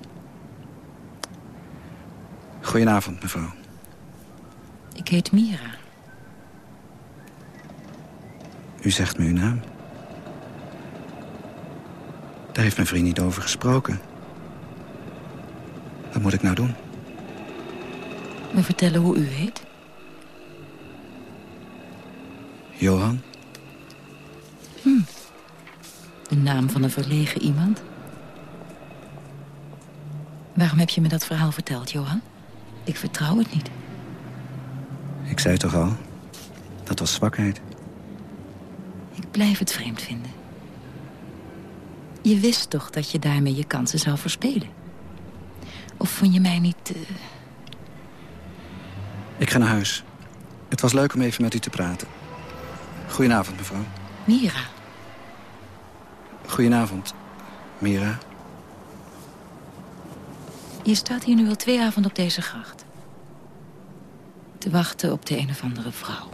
Goedenavond, mevrouw. Ik heet Mira. U zegt me uw naam. Daar heeft mijn vriend niet over gesproken. Wat moet ik nou doen? Me vertellen hoe u heet? Johan? Hm. De naam van een verlegen iemand? Waarom heb je me dat verhaal verteld, Johan? Ik vertrouw het niet. Ik zei toch al, dat was zwakheid. Ik blijf het vreemd vinden. Je wist toch dat je daarmee je kansen zou verspelen? Of vond je mij niet... Uh... Ik ga naar huis. Het was leuk om even met u te praten. Goedenavond, mevrouw. Mira. Goedenavond, Mira. Je staat hier nu al twee avonden op deze gracht. Te wachten op de een of andere vrouw.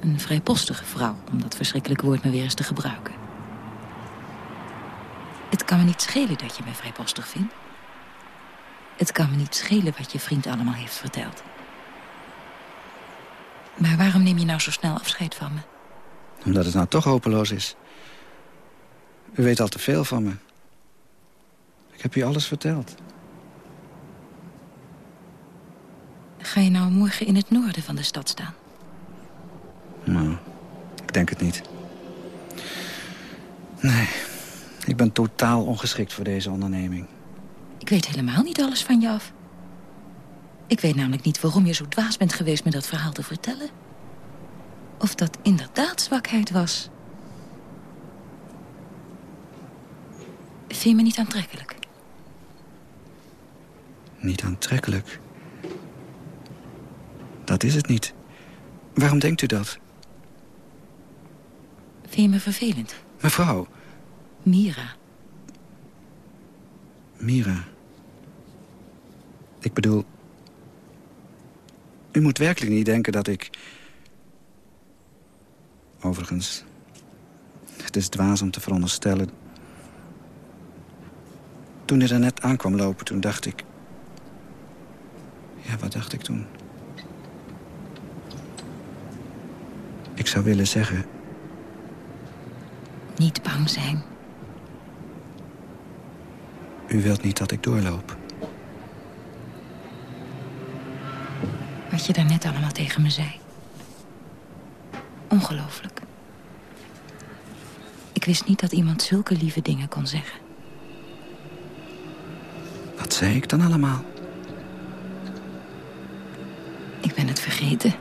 Een vrijpostige vrouw, om dat verschrikkelijke woord maar weer eens te gebruiken. Het kan me niet schelen dat je mij vrijpostig vindt. Het kan me niet schelen wat je vriend allemaal heeft verteld. Maar waarom neem je nou zo snel afscheid van me? Omdat het nou toch hopeloos is. U weet al te veel van me. Ik heb u alles verteld. Ga je nou morgen in het noorden van de stad staan? Nou, ik denk het niet. Nee, ik ben totaal ongeschikt voor deze onderneming. Ik weet helemaal niet alles van je af. Ik weet namelijk niet waarom je zo dwaas bent geweest me dat verhaal te vertellen. Of dat inderdaad zwakheid was. Vind je me niet aantrekkelijk? Niet aantrekkelijk? Dat is het niet. Waarom denkt u dat? Vind je me vervelend? Mevrouw. Mira. Mira. Ik bedoel... U moet werkelijk niet denken dat ik... Overigens... Het is dwaas om te veronderstellen... Toen u er net aankwam lopen, toen dacht ik... Ja, wat dacht ik toen? Ik zou willen zeggen... Niet bang zijn. U wilt niet dat ik doorloop. Wat je daarnet allemaal tegen me zei. Ongelooflijk. Ik wist niet dat iemand zulke lieve dingen kon zeggen. Wat zei ik dan allemaal? Ik ben het vergeten.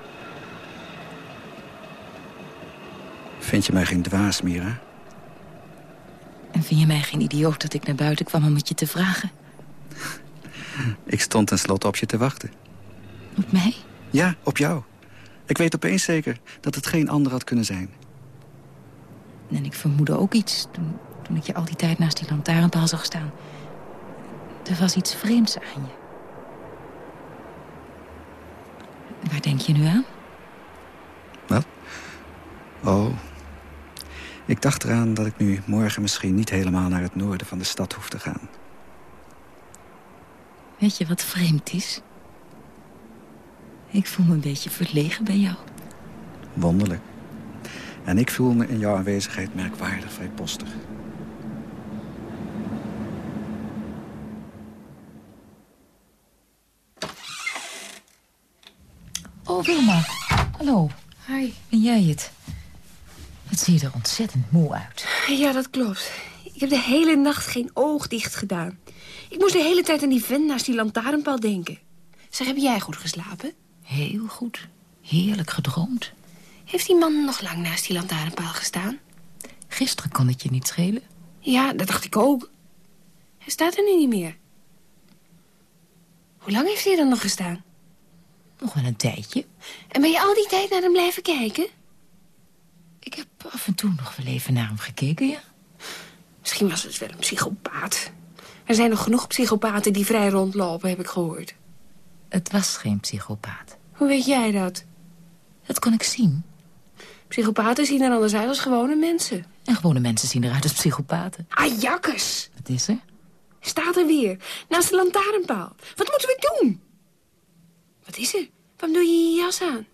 Vind je mij geen dwaas, Mira? En vind je mij geen idioot dat ik naar buiten kwam om het je te vragen? Ik stond tenslotte op je te wachten. Op mij? Ja, op jou. Ik weet opeens zeker dat het geen ander had kunnen zijn. En ik vermoedde ook iets toen, toen ik je al die tijd naast die lantaarnpaal zag staan. Er was iets vreemds aan je. Waar denk je nu aan? Wat? Oh. Ik dacht eraan dat ik nu morgen misschien niet helemaal naar het noorden van de stad hoef te gaan. Weet je wat vreemd is? Ik voel me een beetje verlegen bij jou. Wonderlijk. En ik voel me in jouw aanwezigheid merkwaardig vrijpostig. Oh, Wilma. Hallo. Hi. Ben jij het? Het ziet er ontzettend moe uit. Ja, dat klopt. Ik heb de hele nacht geen oog dicht gedaan. Ik moest de hele tijd aan die vent naast die lantaarnpaal denken. Zeg, heb jij goed geslapen? Heel goed. Heerlijk gedroomd. Heeft die man nog lang naast die lantaarnpaal gestaan? Gisteren kon het je niet schelen. Ja, dat dacht ik ook. Hij staat er nu niet meer. Hoe lang heeft hij dan nog gestaan? Nog wel een tijdje. En ben je al die tijd naar hem blijven kijken? Ik heb af en toe nog wel even naar hem gekeken, ja. Misschien was het wel een psychopaat. Er zijn nog genoeg psychopaten die vrij rondlopen, heb ik gehoord. Het was geen psychopaat. Hoe weet jij dat? Dat kon ik zien. Psychopaten zien er anders uit als gewone mensen. En gewone mensen zien eruit als psychopaten. Ah, jakkes! Wat is er? Staat er weer, naast de lantaarnpaal. Wat moeten we doen? Wat is er? Waarom doe je je jas aan?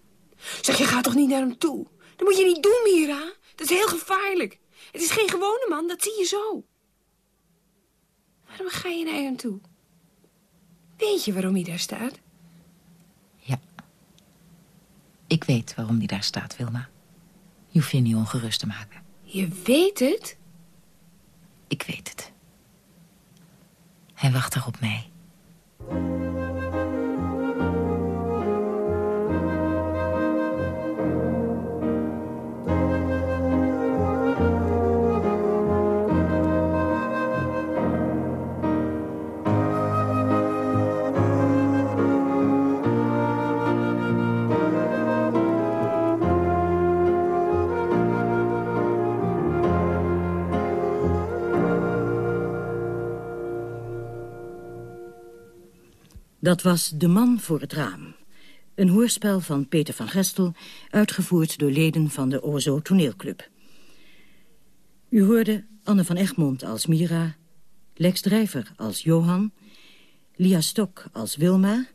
Zeg, je gaat toch niet naar hem toe? Dat moet je niet doen, Mira. Dat is heel gevaarlijk. Het is geen gewone man, dat zie je zo. Waarom ga je naar hem toe? Weet je waarom hij daar staat? Ja. Ik weet waarom hij daar staat, Wilma. Je hoeft je niet ongerust te maken. Je weet het? Ik weet het. Hij wacht er op mij. Dat was De Man voor het Raam. Een hoorspel van Peter van Gestel, uitgevoerd door leden van de Ozo Toneelclub. U hoorde Anne van Egmond als Mira, Lex Drijver als Johan, Lia Stok als Wilma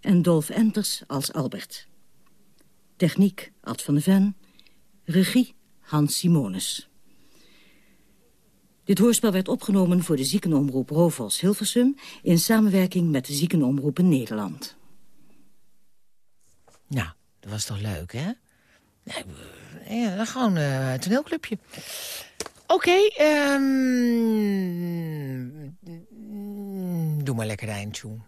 en Dolf Enters als Albert. Techniek Ad van de Ven, regie Hans Simonis. Dit hoorspel werd opgenomen voor de ziekenomroep Rovos Hilversum... in samenwerking met de ziekenomroepen Nederland. Nou, dat was toch leuk, hè? Ja, dan gewoon uh, een toneelclubje. Oké, okay, um, doe maar lekker de.